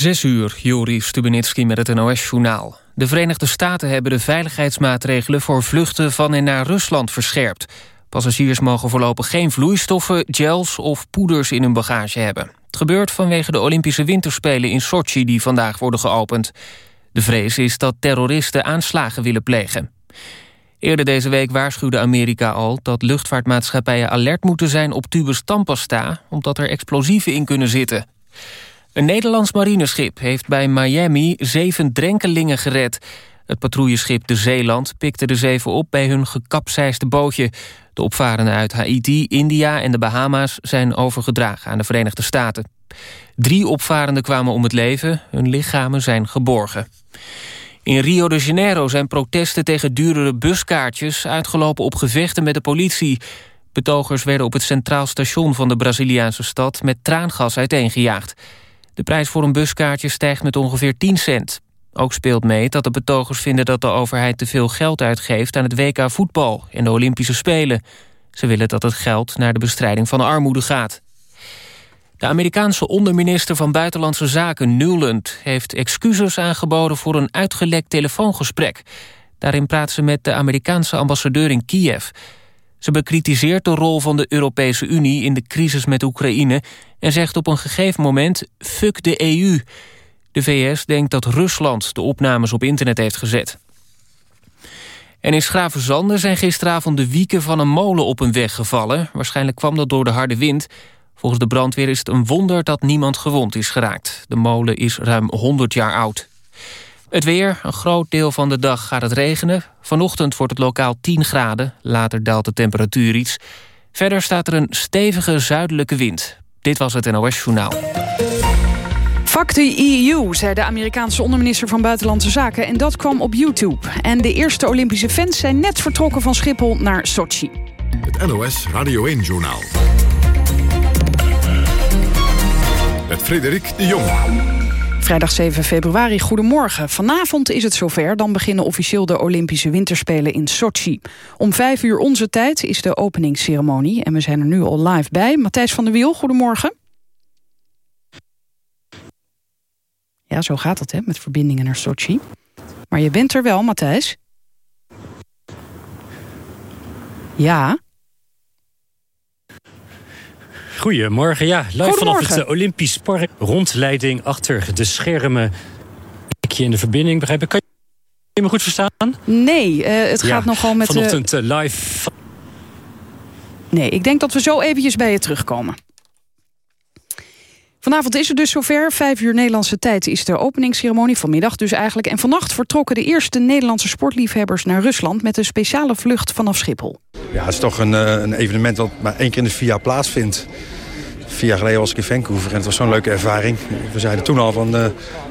Zes uur, Joris Stubenitski met het NOS-journaal. De Verenigde Staten hebben de veiligheidsmaatregelen... voor vluchten van en naar Rusland verscherpt. Passagiers mogen voorlopig geen vloeistoffen, gels of poeders in hun bagage hebben. Het gebeurt vanwege de Olympische Winterspelen in Sochi... die vandaag worden geopend. De vrees is dat terroristen aanslagen willen plegen. Eerder deze week waarschuwde Amerika al dat luchtvaartmaatschappijen alert moeten zijn op tubus tandpasta... omdat er explosieven in kunnen zitten. Een Nederlands marineschip heeft bij Miami zeven drenkelingen gered. Het patrouilleschip De Zeeland pikte de zeven op bij hun gekapseisde bootje. De opvarenden uit Haiti, India en de Bahama's zijn overgedragen aan de Verenigde Staten. Drie opvarenden kwamen om het leven, hun lichamen zijn geborgen. In Rio de Janeiro zijn protesten tegen duurdere buskaartjes... uitgelopen op gevechten met de politie. Betogers werden op het centraal station van de Braziliaanse stad... met traangas uiteengejaagd. De prijs voor een buskaartje stijgt met ongeveer 10 cent. Ook speelt mee dat de betogers vinden dat de overheid te veel geld uitgeeft... aan het WK voetbal en de Olympische Spelen. Ze willen dat het geld naar de bestrijding van de armoede gaat. De Amerikaanse onderminister van Buitenlandse Zaken, Newland... heeft excuses aangeboden voor een uitgelekt telefoongesprek. Daarin praat ze met de Amerikaanse ambassadeur in Kiev. Ze bekritiseert de rol van de Europese Unie in de crisis met Oekraïne... en zegt op een gegeven moment, fuck de EU. De VS denkt dat Rusland de opnames op internet heeft gezet. En in Schravenzande zijn gisteravond de wieken van een molen op een weg gevallen. Waarschijnlijk kwam dat door de harde wind... Volgens de brandweer is het een wonder dat niemand gewond is geraakt. De molen is ruim 100 jaar oud. Het weer, een groot deel van de dag gaat het regenen. Vanochtend wordt het lokaal 10 graden, later daalt de temperatuur iets. Verder staat er een stevige zuidelijke wind. Dit was het NOS Journaal. Fuck the EU, zei de Amerikaanse onderminister van Buitenlandse Zaken... en dat kwam op YouTube. En de eerste Olympische fans zijn net vertrokken van Schiphol naar Sochi. Het NOS Radio 1-journaal. Met Frederik de Jong. Vrijdag 7 februari, goedemorgen. Vanavond is het zover, dan beginnen officieel de Olympische Winterspelen in Sochi. Om vijf uur onze tijd is de openingsceremonie en we zijn er nu al live bij. Matthijs van der Wiel, goedemorgen. Ja, zo gaat het hè, met verbindingen naar Sochi. Maar je bent er wel, Matthijs. Ja. Goedemorgen, ja. Live vanaf het eh, Olympisch Park. Rondleiding achter de schermen. je in de verbinding, begrijp ik. Kan je me goed verstaan? Nee, uh, het gaat nogal met... Vanochtend uh, live... Nee, ik denk dat we zo eventjes bij je terugkomen. Vanavond is het dus zover. Vijf uur Nederlandse tijd is de openingsceremonie. Vanmiddag dus eigenlijk. En vannacht vertrokken de eerste Nederlandse sportliefhebbers naar Rusland... met een speciale vlucht vanaf Schiphol. Ja, het is toch een, een evenement dat maar één keer in de vier jaar plaatsvindt. Vier jaar geleden was ik in Vancouver en het was zo'n leuke ervaring. We zeiden toen al van, uh,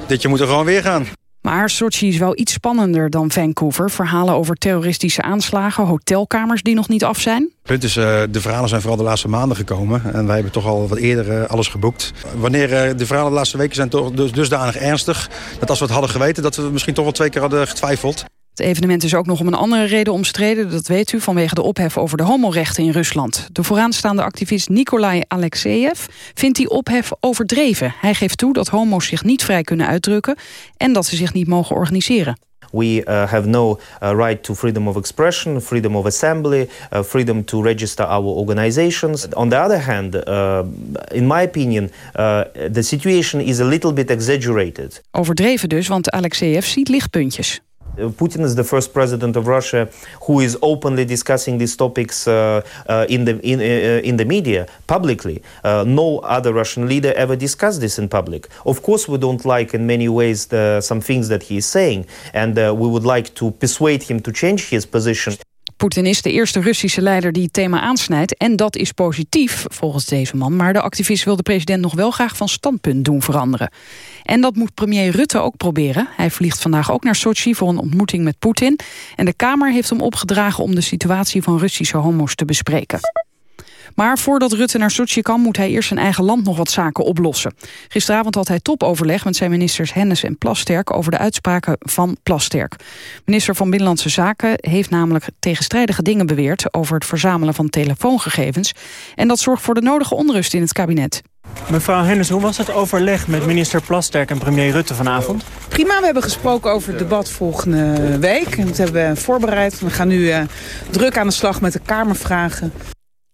dit jaar moet er gewoon weer gaan. Maar Sochi is wel iets spannender dan Vancouver. Verhalen over terroristische aanslagen, hotelkamers die nog niet af zijn. Het punt is, uh, de verhalen zijn vooral de laatste maanden gekomen. En wij hebben toch al wat eerder uh, alles geboekt. Wanneer uh, de verhalen de laatste weken zijn toch dus, dusdanig ernstig... dat als we het hadden geweten, dat we misschien toch wel twee keer hadden getwijfeld. Het evenement is ook nog om een andere reden omstreden, dat weet u, vanwege de ophef over de homorechten in Rusland. De vooraanstaande activist Nikolai Alexeyev vindt die ophef overdreven. Hij geeft toe dat homo's zich niet vrij kunnen uitdrukken en dat ze zich niet mogen organiseren. We uh, have no uh, right to freedom of expression, freedom of assembly, uh, freedom to register our organizations. On the other hand, in my opinion, the situation is a little bit exaggerated. Overdreven dus, want Alexeyev ziet lichtpuntjes. Putin is the first president of Russia who is openly discussing these topics uh, uh, in the in uh, in the media publicly. Uh, no other Russian leader ever discussed this in public. Of course, we don't like in many ways the, some things that he is saying, and uh, we would like to persuade him to change his position. Poetin is de eerste Russische leider die het thema aansnijdt. En dat is positief, volgens deze man. Maar de activist wil de president nog wel graag van standpunt doen veranderen. En dat moet premier Rutte ook proberen. Hij vliegt vandaag ook naar Sochi voor een ontmoeting met Poetin. En de Kamer heeft hem opgedragen om de situatie van Russische homo's te bespreken. Maar voordat Rutte naar Sochi kan... moet hij eerst zijn eigen land nog wat zaken oplossen. Gisteravond had hij topoverleg met zijn ministers Hennis en Plasterk... over de uitspraken van Plasterk. Minister van Binnenlandse Zaken heeft namelijk tegenstrijdige dingen beweerd... over het verzamelen van telefoongegevens. En dat zorgt voor de nodige onrust in het kabinet. Mevrouw Hennis, hoe was het overleg met minister Plasterk en premier Rutte vanavond? Prima, we hebben gesproken over het debat volgende week. En dat hebben we voorbereid. We gaan nu uh, druk aan de slag met de Kamervragen.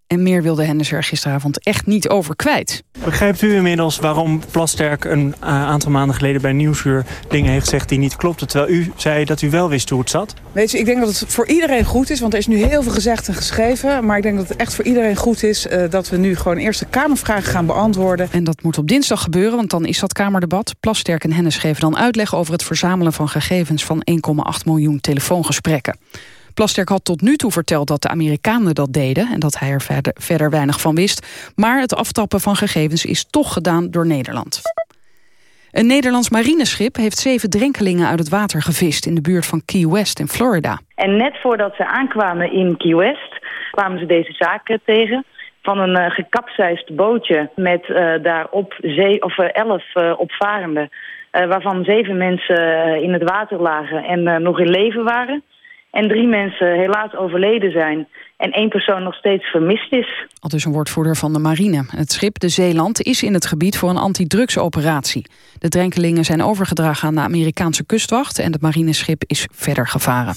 En meer wilde Hennis er gisteravond echt niet over kwijt. Begrijpt u inmiddels waarom Plasterk een uh, aantal maanden geleden bij Nieuwsuur dingen heeft gezegd die niet klopten, terwijl u zei dat u wel wist hoe het zat? Weet je, ik denk dat het voor iedereen goed is, want er is nu heel veel gezegd en geschreven. Maar ik denk dat het echt voor iedereen goed is uh, dat we nu gewoon eerst de Kamervragen gaan beantwoorden. En dat moet op dinsdag gebeuren, want dan is dat Kamerdebat. Plasterk en Hennis geven dan uitleg over het verzamelen van gegevens van 1,8 miljoen telefoongesprekken. Plasterk had tot nu toe verteld dat de Amerikanen dat deden... en dat hij er verder, verder weinig van wist. Maar het aftappen van gegevens is toch gedaan door Nederland. Een Nederlands marineschip heeft zeven drenkelingen uit het water gevist... in de buurt van Key West in Florida. En net voordat ze aankwamen in Key West kwamen ze deze zaak tegen van een uh, gekapseist bootje met uh, daarop zee, of, elf opvarenden... waarvan zeven mensen in het water lagen en nog in leven waren en drie mensen helaas overleden zijn en één persoon nog steeds vermist is. Al dus een woordvoerder van de marine. Het schip de Zeeland is in het gebied voor een antidrugsoperatie. De drenkelingen zijn overgedragen aan de Amerikaanse kustwacht... en het marineschip is verder gevaren.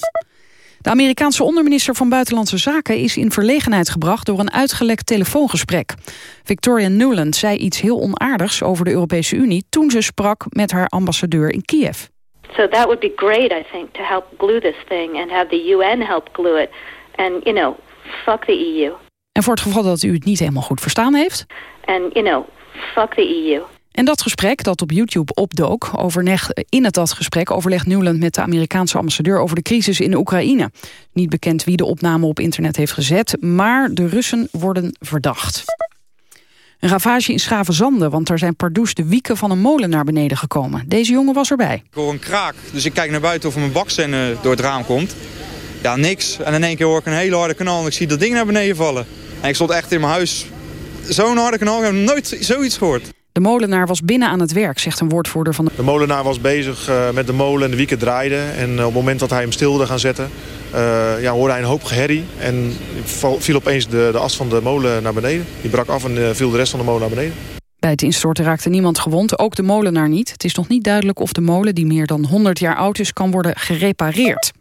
De Amerikaanse onderminister van Buitenlandse Zaken is in verlegenheid gebracht door een uitgelekt telefoongesprek. Victoria Nuland zei iets heel onaardigs over de Europese Unie toen ze sprak met haar ambassadeur in Kiev. So that would be great, I think, to help glue this thing and have the UN help glue it. And, you know, fuck the EU. En voor het geval dat u het niet helemaal goed verstaan heeft... And, you know, fuck the EU. En dat gesprek dat op YouTube opdook, overleg, in het dat gesprek overlegt Newland met de Amerikaanse ambassadeur over de crisis in de Oekraïne. Niet bekend wie de opname op internet heeft gezet, maar de Russen worden verdacht. Een ravage in Schavenzande, want er zijn pardoes de wieken van een molen naar beneden gekomen. Deze jongen was erbij. Ik hoor een kraak, dus ik kijk naar buiten of mijn baksteen door het raam komt. Ja, niks. En in één keer hoor ik een hele harde kanaal en ik zie dat ding naar beneden vallen. En ik stond echt in mijn huis. Zo'n harde kanaal, ik heb nooit zoiets gehoord. De molenaar was binnen aan het werk, zegt een woordvoerder van de... De molenaar was bezig uh, met de molen en de wieken draaiden. En uh, op het moment dat hij hem stil wilde gaan zetten... Uh, ja, hoorde hij een hoop geherrie. En viel opeens de, de as van de molen naar beneden. Die brak af en viel de rest van de molen naar beneden. Bij het instorten raakte niemand gewond, ook de molenaar niet. Het is nog niet duidelijk of de molen, die meer dan 100 jaar oud is... kan worden gerepareerd.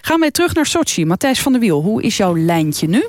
Gaan wij terug naar Sochi. Matthijs van der Wiel, hoe is jouw lijntje nu?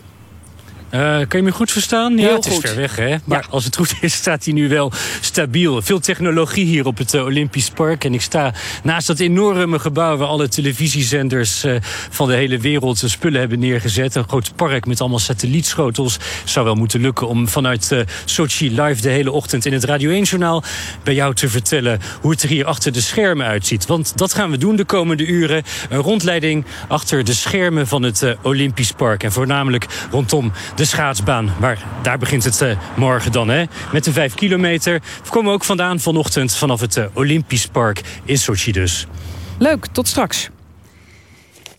Uh, kan je me goed verstaan? Heel ja, het goed. is ver weg, hè? Maar ja. als het goed is, staat hij nu wel stabiel. Veel technologie hier op het uh, Olympisch Park. En ik sta naast dat enorme gebouw... waar alle televisiezenders uh, van de hele wereld spullen hebben neergezet. Een groot park met allemaal satellietschotels. Zou wel moeten lukken om vanuit Sochi live de hele ochtend... in het Radio 1-journaal bij jou te vertellen... hoe het er hier achter de schermen uitziet. Want dat gaan we doen de komende uren. Een rondleiding achter de schermen van het Olympisch Park. En voornamelijk rondom de de schaatsbaan. Maar daar begint het uh, morgen dan, hè? Met de vijf kilometer. We komen ook vandaan vanochtend vanaf het uh, Olympisch Park in Sochi dus. Leuk, tot straks.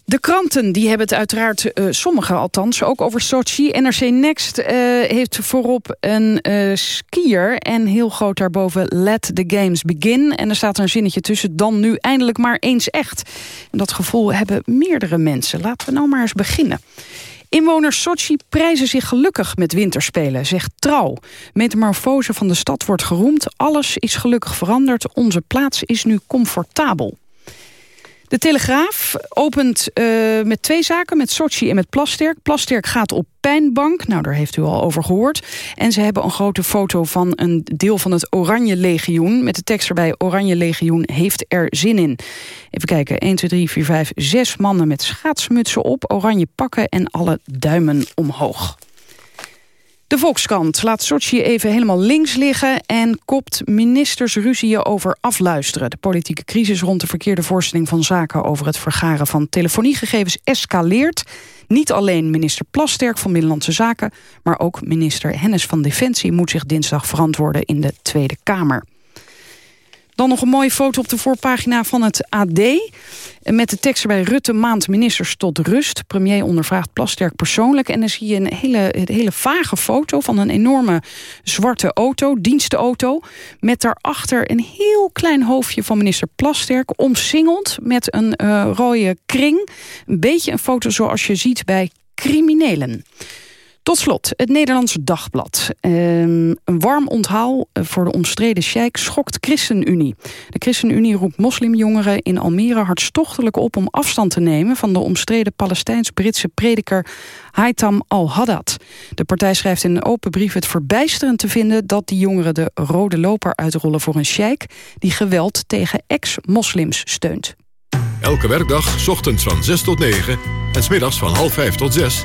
De kranten die hebben het uiteraard, uh, sommige althans, ook over Sochi. NRC Next heeft voorop een skier en heel groot daarboven Let the Games Begin. En er staat een zinnetje tussen, dan nu eindelijk maar eens echt. En dat gevoel hebben meerdere mensen. Laten we nou maar eens beginnen. Inwoners Sochi prijzen zich gelukkig met winterspelen, zegt Trouw. Metamorfose van de stad wordt geroemd. Alles is gelukkig veranderd. Onze plaats is nu comfortabel. De Telegraaf opent uh, met twee zaken, met Sochi en met Plasterk. Plasterk gaat op pijnbank, nou daar heeft u al over gehoord. En ze hebben een grote foto van een deel van het Oranje Legioen... met de tekst erbij, Oranje Legioen heeft er zin in. Even kijken, 1, 2, 3, 4, 5, 6 mannen met schaatsmutsen op... oranje pakken en alle duimen omhoog. De Volkskrant laat Sochi even helemaal links liggen... en kopt ministers ruzieën over afluisteren. De politieke crisis rond de verkeerde voorstelling van zaken... over het vergaren van telefoniegegevens escaleert. Niet alleen minister Plasterk van Binnenlandse Zaken... maar ook minister Hennis van Defensie moet zich dinsdag verantwoorden in de Tweede Kamer. Dan nog een mooie foto op de voorpagina van het AD. Met de tekst bij Rutte maand ministers tot rust. Premier ondervraagt Plasterk persoonlijk. En dan zie je een hele, een hele vage foto van een enorme zwarte auto, dienstenauto. Met daarachter een heel klein hoofdje van minister Plasterk. Omsingeld met een uh, rode kring. Een beetje een foto zoals je ziet bij criminelen. Tot slot, het Nederlands Dagblad. Um, een warm onthaal eh, voor de omstreden sheik schokt ChristenUnie. De ChristenUnie roept moslimjongeren in Almere hartstochtelijk op... om afstand te nemen van de omstreden Palestijns-Britse prediker Haitham al-Haddad. De partij schrijft in een open brief het verbijsterend te vinden... dat die jongeren de rode loper uitrollen voor een sheik... die geweld tegen ex-moslims steunt. Elke werkdag, ochtends van 6 tot 9 en smiddags van half 5 tot 6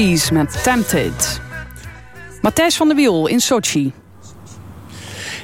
Met Tempted. Matthijs van der Wiel in Sochi.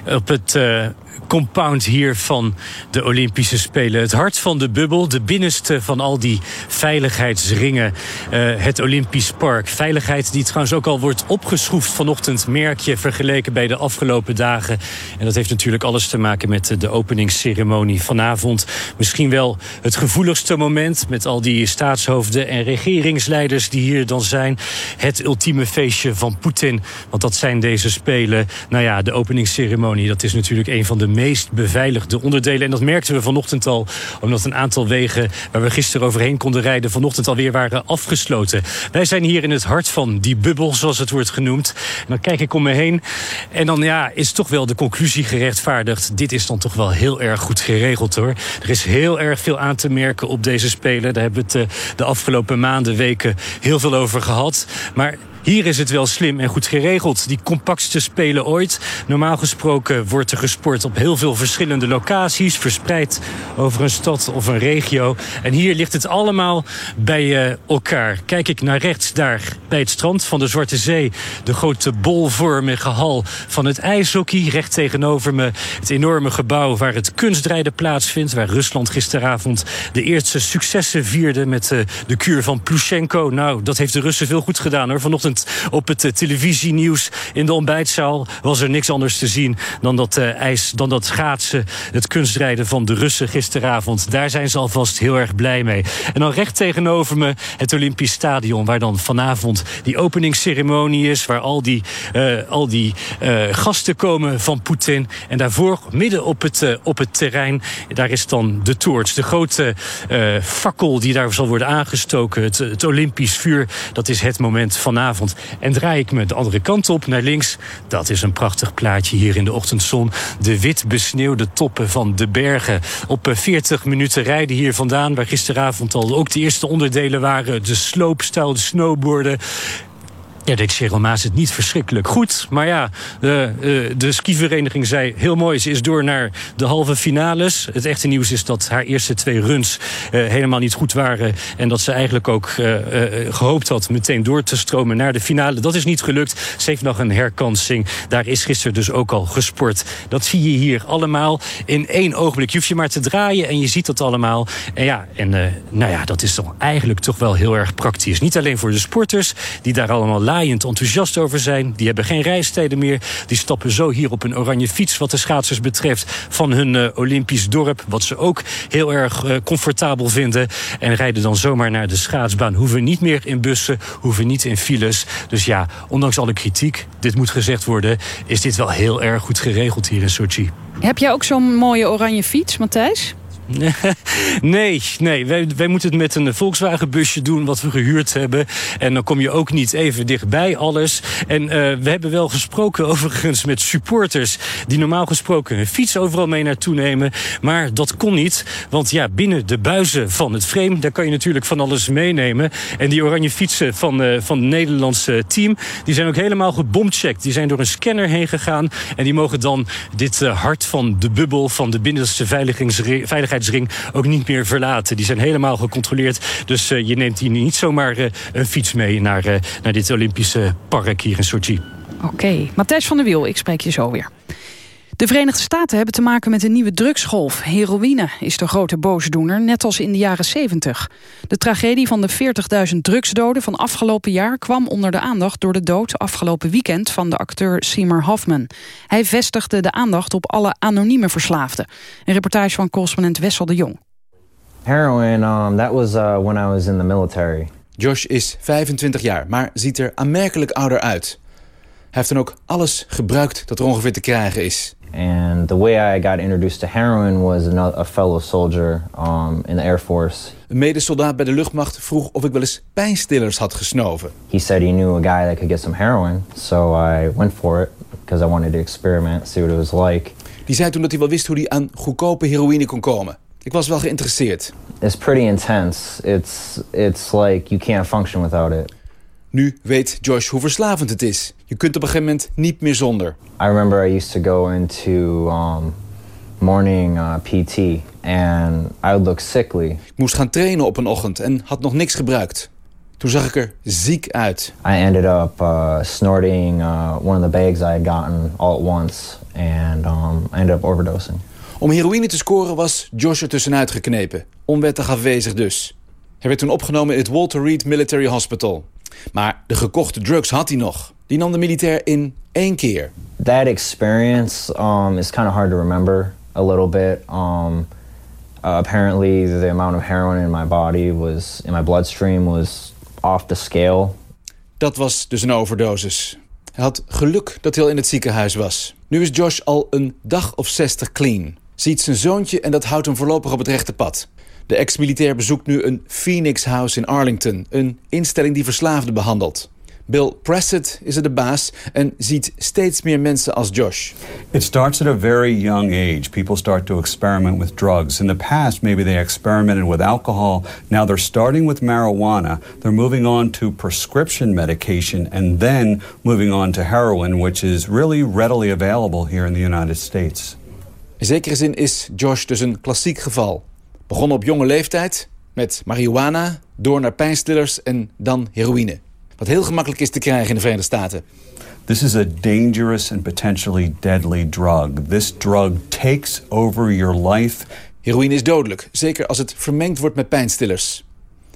Op het uh, compound hier van de Olympische Spelen. Het hart van de bubbel, de binnenste van al die veiligheidsringen. Uh, het Olympisch Park. Veiligheid die trouwens ook al wordt opgeschroefd vanochtend, merk je, vergeleken bij de afgelopen dagen. En dat heeft natuurlijk alles te maken met de openingsceremonie vanavond. Misschien wel het gevoeligste moment met al die staatshoofden en regeringsleiders die hier dan zijn. Het ultieme feestje van Poetin. Want dat zijn deze spelen. Nou ja, de openingsceremonie, dat is natuurlijk een van de meest beveiligde onderdelen. En dat merkten we vanochtend al, omdat een aantal wegen waar we gisteren overheen konden rijden, vanochtend alweer waren afgesloten. Wij zijn hier in het hart van die bubbel, zoals het wordt genoemd. En dan kijk ik om me heen. En dan ja, is toch wel de conclusie gerechtvaardigd. Dit is dan toch wel heel erg goed geregeld hoor. Er is heel erg veel aan te merken op deze spelen. Daar hebben we het eh, de afgelopen maanden, weken heel veel over gehad. Maar hier is het wel slim en goed geregeld. Die compactste spelen ooit. Normaal gesproken wordt er gesport op heel veel verschillende locaties... verspreid over een stad of een regio. En hier ligt het allemaal bij uh, elkaar. Kijk ik naar rechts daar bij het strand van de Zwarte Zee... de grote bolvormige hal van het ijshockey. Recht tegenover me het enorme gebouw waar het kunstrijden plaatsvindt... waar Rusland gisteravond de eerste successen vierde... met uh, de kuur van Plushenko. Nou, dat heeft de Russen veel goed gedaan hoor. Vanochtend op het uh, televisienieuws in de ontbijtzaal was er niks anders te zien dan dat uh, ijs, dan dat schaatsen, het kunstrijden van de Russen gisteravond. Daar zijn ze alvast heel erg blij mee. En dan recht tegenover me het Olympisch Stadion, waar dan vanavond die openingsceremonie is, waar al die, uh, al die gasten komen van Poetin. En daarvoor, midden op het, op het terrein, daar is dan de toorts, de grote fakkel die daar zal worden aangestoken, het, het Olympisch vuur. Dat is het moment vanavond. En draai ik me de andere kant op, naar links. Dat is een prachtig plaatje hier in de ochtendzon. De wit besneeuwde toppen van de bergen. Op 40 minuten rijden hier vandaan, waar gisteravond al ook de eerste onderdelen waren. De sloopstijl, de snowboarden. Ja, deed Cheryl Maas het niet verschrikkelijk goed. Maar ja, de, uh, de skivereniging zei heel mooi. Ze is door naar de halve finales. Het echte nieuws is dat haar eerste twee runs uh, helemaal niet goed waren. En dat ze eigenlijk ook uh, gehoopt had meteen door te stromen naar de finale. Dat is niet gelukt. Ze heeft nog een herkansing. Daar is gisteren dus ook al gesport. Dat zie je hier allemaal in één ogenblik. Je hoeft je maar te draaien en je ziet dat allemaal. En ja, en nou ja, dat is toch eigenlijk toch wel heel erg praktisch. Niet alleen voor de sporters die daar allemaal enthousiast over zijn. Die hebben geen reistijden meer. Die stappen zo hier op een oranje fiets, wat de schaatsers betreft, van hun uh, Olympisch dorp. Wat ze ook heel erg uh, comfortabel vinden. En rijden dan zomaar naar de schaatsbaan. Hoeven niet meer in bussen, hoeven niet in files. Dus ja, ondanks alle kritiek, dit moet gezegd worden, is dit wel heel erg goed geregeld hier in Sochi. Heb jij ook zo'n mooie oranje fiets, Matthijs? nee, nee. Wij, wij moeten het met een Volkswagen busje doen wat we gehuurd hebben. En dan kom je ook niet even dichtbij alles. En uh, we hebben wel gesproken overigens met supporters... die normaal gesproken hun fiets overal mee naartoe nemen. Maar dat kon niet, want ja, binnen de buizen van het frame... daar kan je natuurlijk van alles meenemen. En die oranje fietsen van, uh, van het Nederlandse team... die zijn ook helemaal gebomcheckt. Die zijn door een scanner heen gegaan. En die mogen dan dit uh, hart van de bubbel... van de binnenste veiligheidsring ook niet meer verlaten. Die zijn helemaal gecontroleerd. Dus uh, je neemt hier niet zomaar uh, een fiets mee naar, uh, naar dit Olympische park hier in Sochi. Oké, okay. Matthijs van der Wiel, ik spreek je zo weer. De Verenigde Staten hebben te maken met een nieuwe drugsgolf. Heroïne is de grote boosdoener, net als in de jaren 70. De tragedie van de 40.000 drugsdoden van afgelopen jaar... kwam onder de aandacht door de dood afgelopen weekend... van de acteur Seymour Hoffman. Hij vestigde de aandacht op alle anonieme verslaafden. Een reportage van correspondent Wessel de Jong. Heroin, um, that was uh, when I was in the military. Josh is 25 jaar, maar ziet er aanmerkelijk ouder uit. Hij heeft dan ook alles gebruikt dat er ongeveer te krijgen is. And the way I got introduced to heroin was a fellow soldier um, in the Air Force. Een medesoldaat bij de luchtmacht vroeg of ik wel eens pijnstillers had gesnoven. He said he knew a guy that could get some heroin, so I went for it because I wanted to experiment, see what it was like. Die zei toen dat hij wel wist hoe hij aan goedkope heroïne kon komen. Ik was wel geïnteresseerd. It's pretty intense. It's it's like you can't function without it. Nu weet Josh hoe verslavend het is. Je kunt op een gegeven moment niet meer zonder. I remember I used to go into um, morning uh, PT and I would look sickly. Ik moest gaan trainen op een ochtend en had nog niks gebruikt. Toen zag ik er ziek uit. I ended up uh, snorting uh, one of the bags I had gotten all at once, and um, I ended up overdosing. Om heroïne te scoren was Josh er tussenuit geknepen. Onwettig afwezig dus. Hij werd toen opgenomen in het Walter Reed Military Hospital. Maar de gekochte drugs had hij nog. Die nam de militair in één keer. That experience um, is kind of hard to remember a little bit. Um, uh, apparently, the amount of heroin in my body was in my bloodstream was off the scale. Dat was dus een overdosis. Hij had geluk dat hij al in het ziekenhuis was. Nu is Josh al een dag of 60 clean. Ziet zijn zoontje en dat houdt hem voorlopig op het rechte pad. De ex-militair bezoekt nu een Phoenix House in Arlington, een instelling die verslaafden behandelt. Bill Pressett is er de baas en ziet steeds meer mensen als Josh. It starts at a very young age. People start to experiment with drugs. In the past, maybe they experimented with alcohol. Now they're starting with marijuana. They're moving on to prescription medication and then moving on to heroin, which is really readily available here in the United States. In zekere zin is Josh dus een klassiek geval. Begonnen op jonge leeftijd met marihuana, door naar pijnstillers en dan heroïne. Wat heel gemakkelijk is te krijgen in de Verenigde Staten. This is a dangerous and potentially deadly drug. This drug takes over your life. Heroïne is dodelijk, zeker als het vermengd wordt met pijnstillers.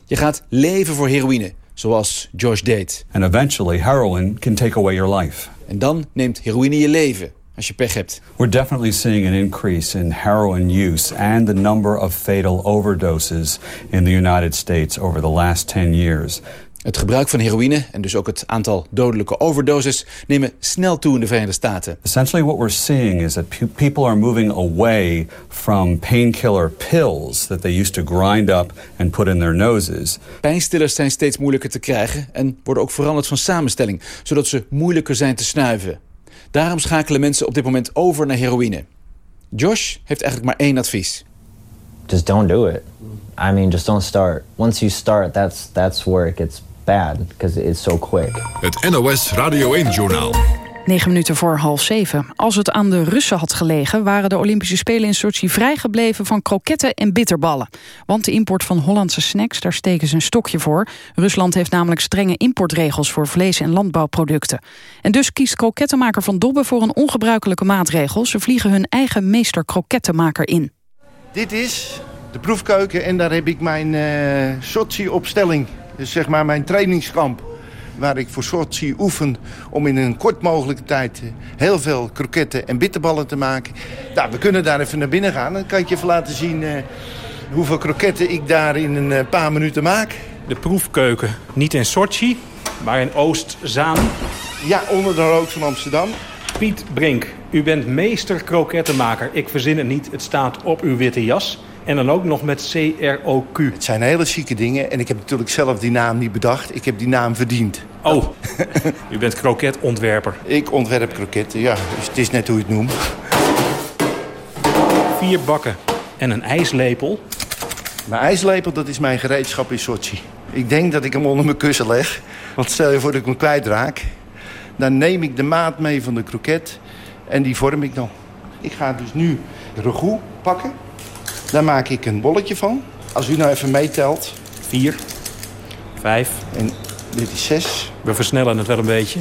Je gaat leven voor heroïne, zoals Josh deed. And eventually heroin can take away your life. En dan neemt heroïne je leven, als je pech hebt. We're definitely seeing an increase in heroin use and the number of fatal overdoses in the United States over the last 10 years. Het gebruik van heroïne en dus ook het aantal dodelijke overdoses nemen snel toe in de Verenigde Staten. Essentially what we're seeing is that people are moving away from painkiller pills that they used to grind up and put in their noses. Pijnstillers zijn steeds moeilijker te krijgen en worden ook veranderd van samenstelling, zodat ze moeilijker zijn te snuiven. Daarom schakelen mensen op dit moment over naar heroïne. Josh heeft eigenlijk maar één advies. Just don't do it. I mean, just don't start. Once you start, that's that's where it gets bad because it's so quick. Het NOS Radio 1-journaal. 9 minuten voor half zeven. Als het aan de Russen had gelegen... waren de Olympische Spelen in Sochi vrijgebleven van kroketten en bitterballen. Want de import van Hollandse snacks, daar steken ze een stokje voor. Rusland heeft namelijk strenge importregels voor vlees- en landbouwproducten. En dus kiest krokettenmaker Van Dobbe voor een ongebruikelijke maatregel. Ze vliegen hun eigen meester krokettenmaker in. Dit is de proefkeuken en daar heb ik mijn uh, Sochi-opstelling. Dus zeg maar mijn trainingskamp waar ik voor Sochi oefen om in een kort mogelijke tijd heel veel kroketten en bitterballen te maken. Nou, we kunnen daar even naar binnen gaan. Dan kan ik je even laten zien uh, hoeveel kroketten ik daar in een uh, paar minuten maak. De proefkeuken, niet in Sochi, maar in Oost-Zaan. Ja, onder de rook van Amsterdam. Piet Brink, u bent meester krokettenmaker. Ik verzin het niet, het staat op uw witte jas. En dan ook nog met CROQ. Het zijn hele chique dingen. En ik heb natuurlijk zelf die naam niet bedacht. Ik heb die naam verdiend. Oh, u bent kroketontwerper. Ik ontwerp kroketten, ja. Dus het is net hoe je het noemt. Vier bakken en een ijslepel. Mijn ijslepel, dat is mijn gereedschap in Sochi. Ik denk dat ik hem onder mijn kussen leg. Want stel je voor dat ik hem kwijtraak. Dan neem ik de maat mee van de kroket. En die vorm ik dan. Ik ga dus nu ragout pakken. Daar maak ik een bolletje van. Als u nou even meetelt. Vier. Vijf. En dit is zes. We versnellen het wel een beetje.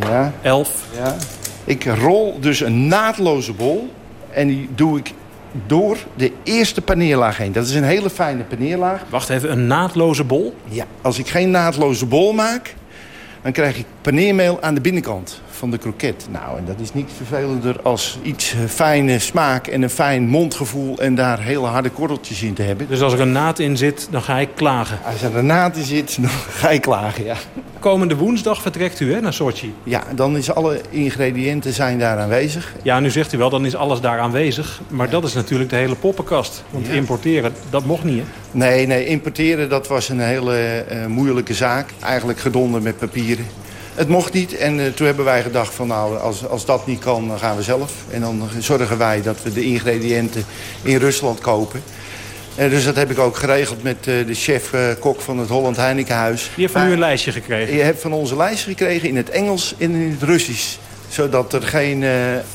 Ja. Elf. Ja. Ik rol dus een naadloze bol. En die doe ik door de eerste paneerlaag heen. Dat is een hele fijne paneerlaag. Wacht even, een naadloze bol? Ja. Als ik geen naadloze bol maak... dan krijg ik paneermeel aan de binnenkant van de kroket. Nou, en dat is niet vervelender als iets fijne smaak en een fijn mondgevoel... en daar hele harde korreltjes in te hebben. Dus als er een naad in zit, dan ga ik klagen? Als er een naad in zit, dan ga ik klagen, ja. Komende woensdag vertrekt u hè, naar Sochi? Ja, dan is alle ingrediënten zijn daar aanwezig. Ja, nu zegt u wel, dan is alles daar aanwezig. Maar dat is natuurlijk de hele poppenkast. Want ja. importeren, dat mocht niet, hè? Nee, nee, importeren dat was een hele uh, moeilijke zaak. Eigenlijk gedonder met papieren. Het mocht niet en uh, toen hebben wij gedacht van nou, als, als dat niet kan, dan gaan we zelf. En dan zorgen wij dat we de ingrediënten in Rusland kopen. Uh, dus dat heb ik ook geregeld met uh, de chef-kok van het Holland Heinekenhuis. Die heeft van u een lijstje gekregen? Je hebt van ons een lijstje gekregen in het Engels en in het Russisch. Zodat er geen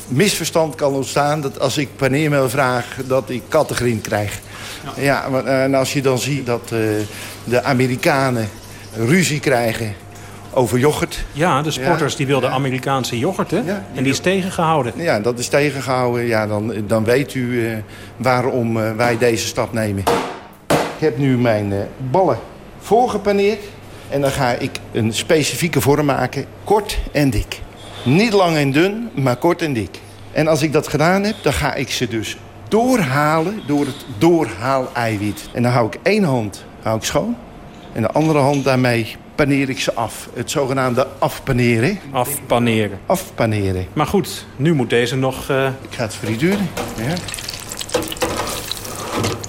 misverstand kan ontstaan dat als ik paneermeel vraag, dat ik kattengrien krijg. Ja, ja maar, en als je dan ziet dat de Amerikanen ruzie krijgen over yoghurt. Ja, de sporters Ja, die wilden Amerikaanse yoghurt, hè? en die is tegengehouden. Ja, dat is tegengehouden. Ja, dan, dan weet u eh, waarom eh, wij deze stap nemen. Ik heb nu mijn eh, ballen voorgepaneerd. En dan ga ik een specifieke vorm maken. Kort en dik. Niet lang en dun, maar kort en dik. En als ik dat gedaan heb, dan ga ik ze dus doorhalen door het doorhaal-eiwit. En dan hou ik één hand hou ik schoon. En de andere hand daarmee paneer ik ze af. Het zogenaamde afpaneren. Afpaneren. Afpaneren. Maar goed, nu moet deze nog... eh, Ik ga het frituren. Ja.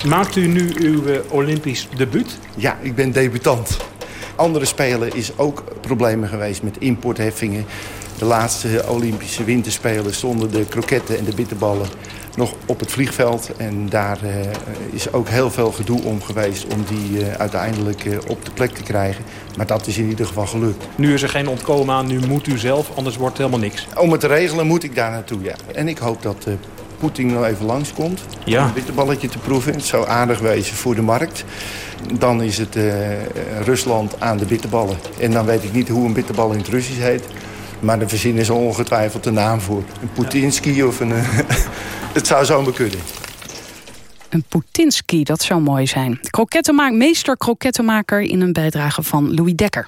Maakt u nu uw eh, Olympisch debuut? Ja, ik ben debutant. Andere spelen is ook problemen geweest met importheffingen. De laatste Olympische winterspelen stonden de kroketten en de bitterballen nog op het vliegveld. En daar eh, is ook heel veel gedoe om geweest om die eh, uiteindelijk eh, op de plek te krijgen. Maar dat is in ieder geval gelukt. Nu is er geen ontkomen aan, nu moet u zelf, anders wordt het helemaal niks. Om het te regelen moet ik daar naartoe, ja. En ik hoop dat Poetin nog even langskomt. Ja. Om een bitterballetje te proeven. Het zou aardig wezen voor de markt. Dan is het Rusland aan de bitterballen. En dan weet ik niet hoe een bitterbal in het Russisch heet. Maar de verzinnen ze ongetwijfeld een naam voor. Een Poetinski of een... eh, het zou zomaar kunnen. Een Poetinski, dat zou mooi zijn. Meester krokettenmaker in een bijdrage van Louis Dekker.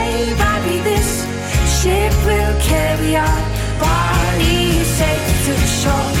ship will carry our bodies safe to shore.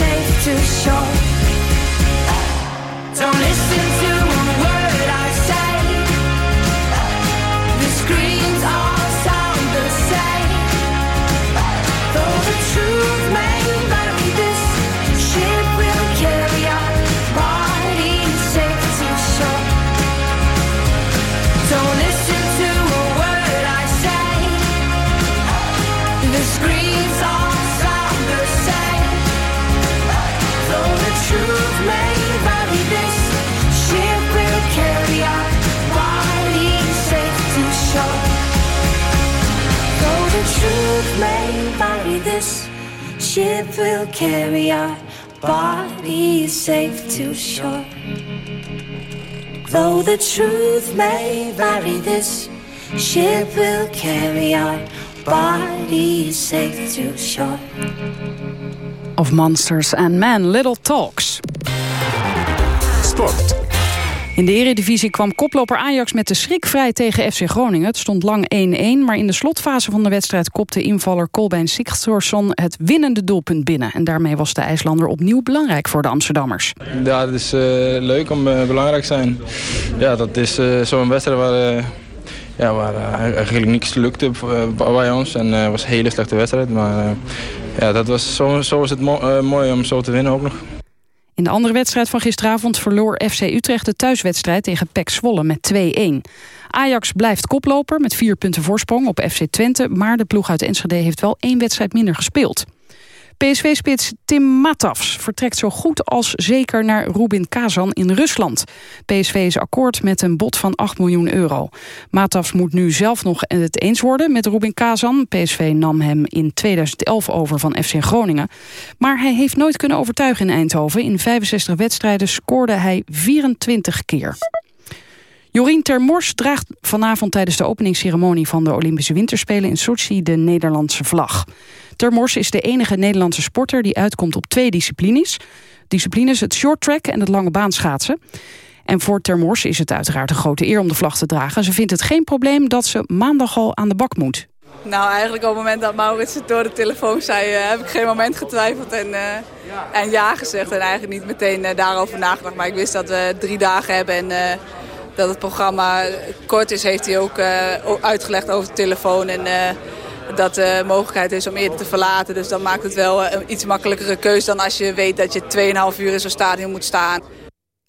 safe to shore. Don't listen to truth may vary, this ship will carry our bodies safe to shore. Though the truth may vary, this ship will carry our bodies safe to shore. Of Monsters and Men, Little Talks. Sport. In de eredivisie kwam koploper Ajax met de schrik vrij tegen FC Groningen. Het stond lang 1-1, maar in de slotfase van de wedstrijd... kopte invaller Kolbein Sigthorsson het winnende doelpunt binnen. En daarmee was de IJslander opnieuw belangrijk voor de Amsterdammers. Ja, het is eh, leuk om eh, belangrijk te zijn. Ja, dat is eh, zo'n wedstrijd waar, ja, eigenlijk niks lukte bij ons. En het was een hele slechte wedstrijd. Maar eh, ja, dat was, zo, zo is het mo- mooi om zo te winnen ook nog. In de andere wedstrijd van gisteravond verloor FC Utrecht de thuiswedstrijd tegen PEC Zwolle met 2-1. Ajax blijft koploper met vier punten voorsprong op FC Twente... maar de ploeg uit Enschede heeft wel één wedstrijd minder gespeeld. PSV-spits Tim Matafs vertrekt zo goed als zeker naar Rubin Kazan in Rusland. PSV is akkoord met een bod van 8 miljoen euro. Matafs moet nu zelf nog het eens worden met Rubin Kazan. PSV nam hem in 2011 over van FC Groningen. Maar hij heeft nooit kunnen overtuigen in Eindhoven. In 65 wedstrijden scoorde hij 24 keer. Jorien Termors draagt vanavond tijdens de openingsceremonie van de Olympische Winterspelen in Sochi de Nederlandse vlag. Termors is de enige Nederlandse sporter die uitkomt op twee disciplines. Disciplines het short track en het lange baanschaatsen. En voor Termors is het uiteraard een grote eer om de vlag te dragen. Ze vindt het geen probleem dat ze maandag al aan de bak moet. Nou, eigenlijk op het moment dat Maurits het door de telefoon zei... Uh, heb ik geen moment getwijfeld en, uh, en ja gezegd. En eigenlijk niet meteen uh, daarover nagedacht. Maar ik wist dat we drie dagen hebben en dat het programma kort is... heeft hij ook uitgelegd over de telefoon. En dat de mogelijkheid is om eerder te verlaten. Dus dan maakt het wel een iets makkelijkere keuze... dan als je weet dat je 2,5 uur in zo'n stadion moet staan.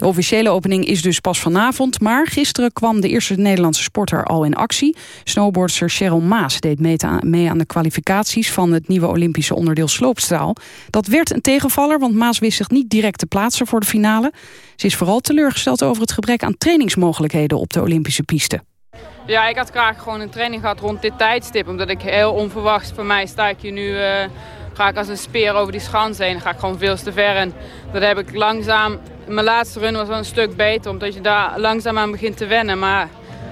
De officiële opening is dus pas vanavond, maar gisteren kwam de eerste Nederlandse sporter al in actie. Snowboardster Cheryl Maas deed mee aan de kwalificaties van het nieuwe Olympische onderdeel sloopstraal. Dat werd een tegenvaller, want Maas wist zich niet direct te plaatsen voor de finale. Ze is vooral teleurgesteld over het gebrek aan trainingsmogelijkheden op de Olympische piste. Ja, ik had graag gewoon een training gehad rond dit tijdstip, omdat ik heel onverwachts, voor mij sta ik hier nu... Uh ga ik als een speer over die schans heen. Dan ga ik gewoon veel te ver. En dat heb ik langzaam... Mijn laatste run was wel een stuk beter, omdat je daar langzaam aan begint te wennen. Maar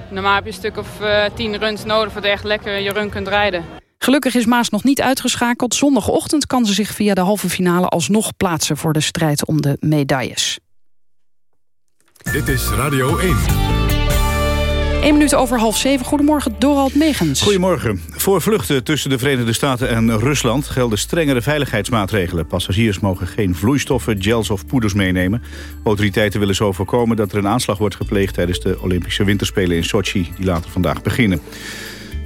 normaal heb je een stuk of uh, tien runs nodig voordat je echt lekker je run kunt rijden. Gelukkig is Maas nog niet uitgeschakeld. Zondagochtend kan ze zich via de halve finale alsnog plaatsen voor de strijd om de medailles. Dit is Radio 1. 1 minuut over half zeven. Goedemorgen, Dorald Megens. Goedemorgen. Voor vluchten tussen de Verenigde Staten en Rusland... gelden strengere veiligheidsmaatregelen. Passagiers mogen geen vloeistoffen, gels of poeders meenemen. Autoriteiten willen zo voorkomen dat er een aanslag wordt gepleegd... tijdens de Olympische Winterspelen in Sochi, die later vandaag beginnen.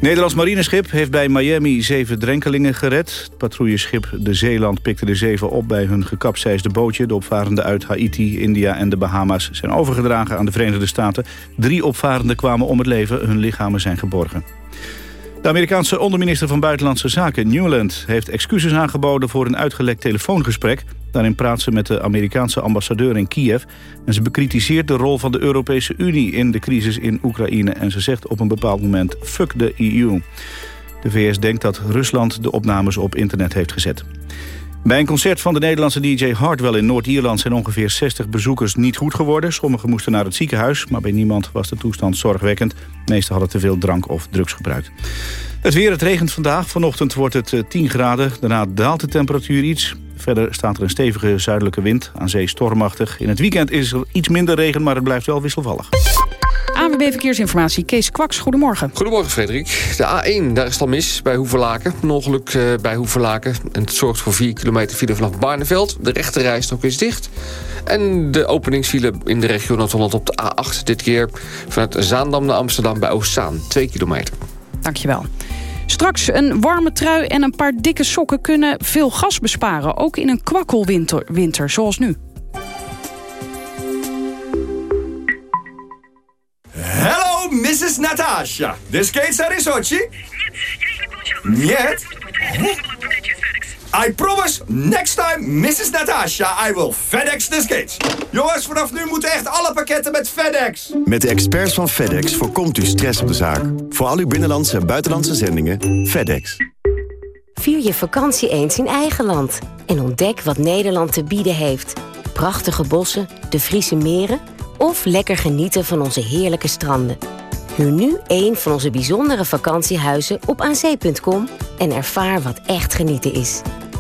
Nederlands marineschip heeft bij Miami zeven drenkelingen gered. Het patrouilleschip De Zeeland pikte de zeven op bij hun gekapseisde bootje. De opvarenden uit Haiti, India en de Bahama's zijn overgedragen aan de Verenigde Staten. Drie opvarenden kwamen om het leven, hun lichamen zijn geborgen. De Amerikaanse onderminister van Buitenlandse Zaken, Newland... heeft excuses aangeboden voor een uitgelekt telefoongesprek. Daarin praat ze met de Amerikaanse ambassadeur in Kiev... en ze bekritiseert de rol van de Europese Unie in de crisis in Oekraïne... en ze zegt op een bepaald moment fuck de EU. De VS denkt dat Rusland de opnames op internet heeft gezet. Bij een concert van de Nederlandse DJ Hardwell in Noord-Ierland... zijn ongeveer 60 bezoekers niet goed geworden. Sommigen moesten naar het ziekenhuis, maar bij niemand was de toestand zorgwekkend. Meesten hadden te veel drank of drugs gebruikt. Het weer, het regent vandaag. Vanochtend wordt het 10 graden. Daarna daalt de temperatuur iets. Verder staat er een stevige zuidelijke wind, aan zee stormachtig. In het weekend is er iets minder regen, maar het blijft wel wisselvallig. AWB Verkeersinformatie, Kees Kwaks, goedemorgen. Goedemorgen Frederik. De A1, daar is het al mis bij Hoeverlaken. Een ongeluk uh, bij Hoeverlaken. En het zorgt voor 4 kilometer file vanaf Barneveld. De rechte rijstok is dicht. En de openingsfile in de regio Noord-Holland op de A8. Dit keer vanuit Zaandam naar Amsterdam bij Oostzaan. 2 kilometer. Dankjewel. Straks een warme trui en een paar dikke sokken kunnen veel gas besparen. Ook in een kwakkelwinter winter, zoals nu. Hello, Mrs. Natasha. The skates are in Sochi? Нет. I promise, next time, Mrs. Natasha, I will FedEx the skates. Jongens, vanaf nu moeten echt alle pakketten met FedEx. Met de experts van FedEx voorkomt u stress op de zaak. Voor al uw binnenlandse en buitenlandse zendingen, FedEx. Vier je vakantie eens in eigen land. En ontdek wat Nederland te bieden heeft. Prachtige bossen, de Friese meren... of lekker genieten van onze heerlijke stranden. Huur nu een van onze bijzondere vakantiehuizen op aanzee.com... en ervaar wat echt genieten is.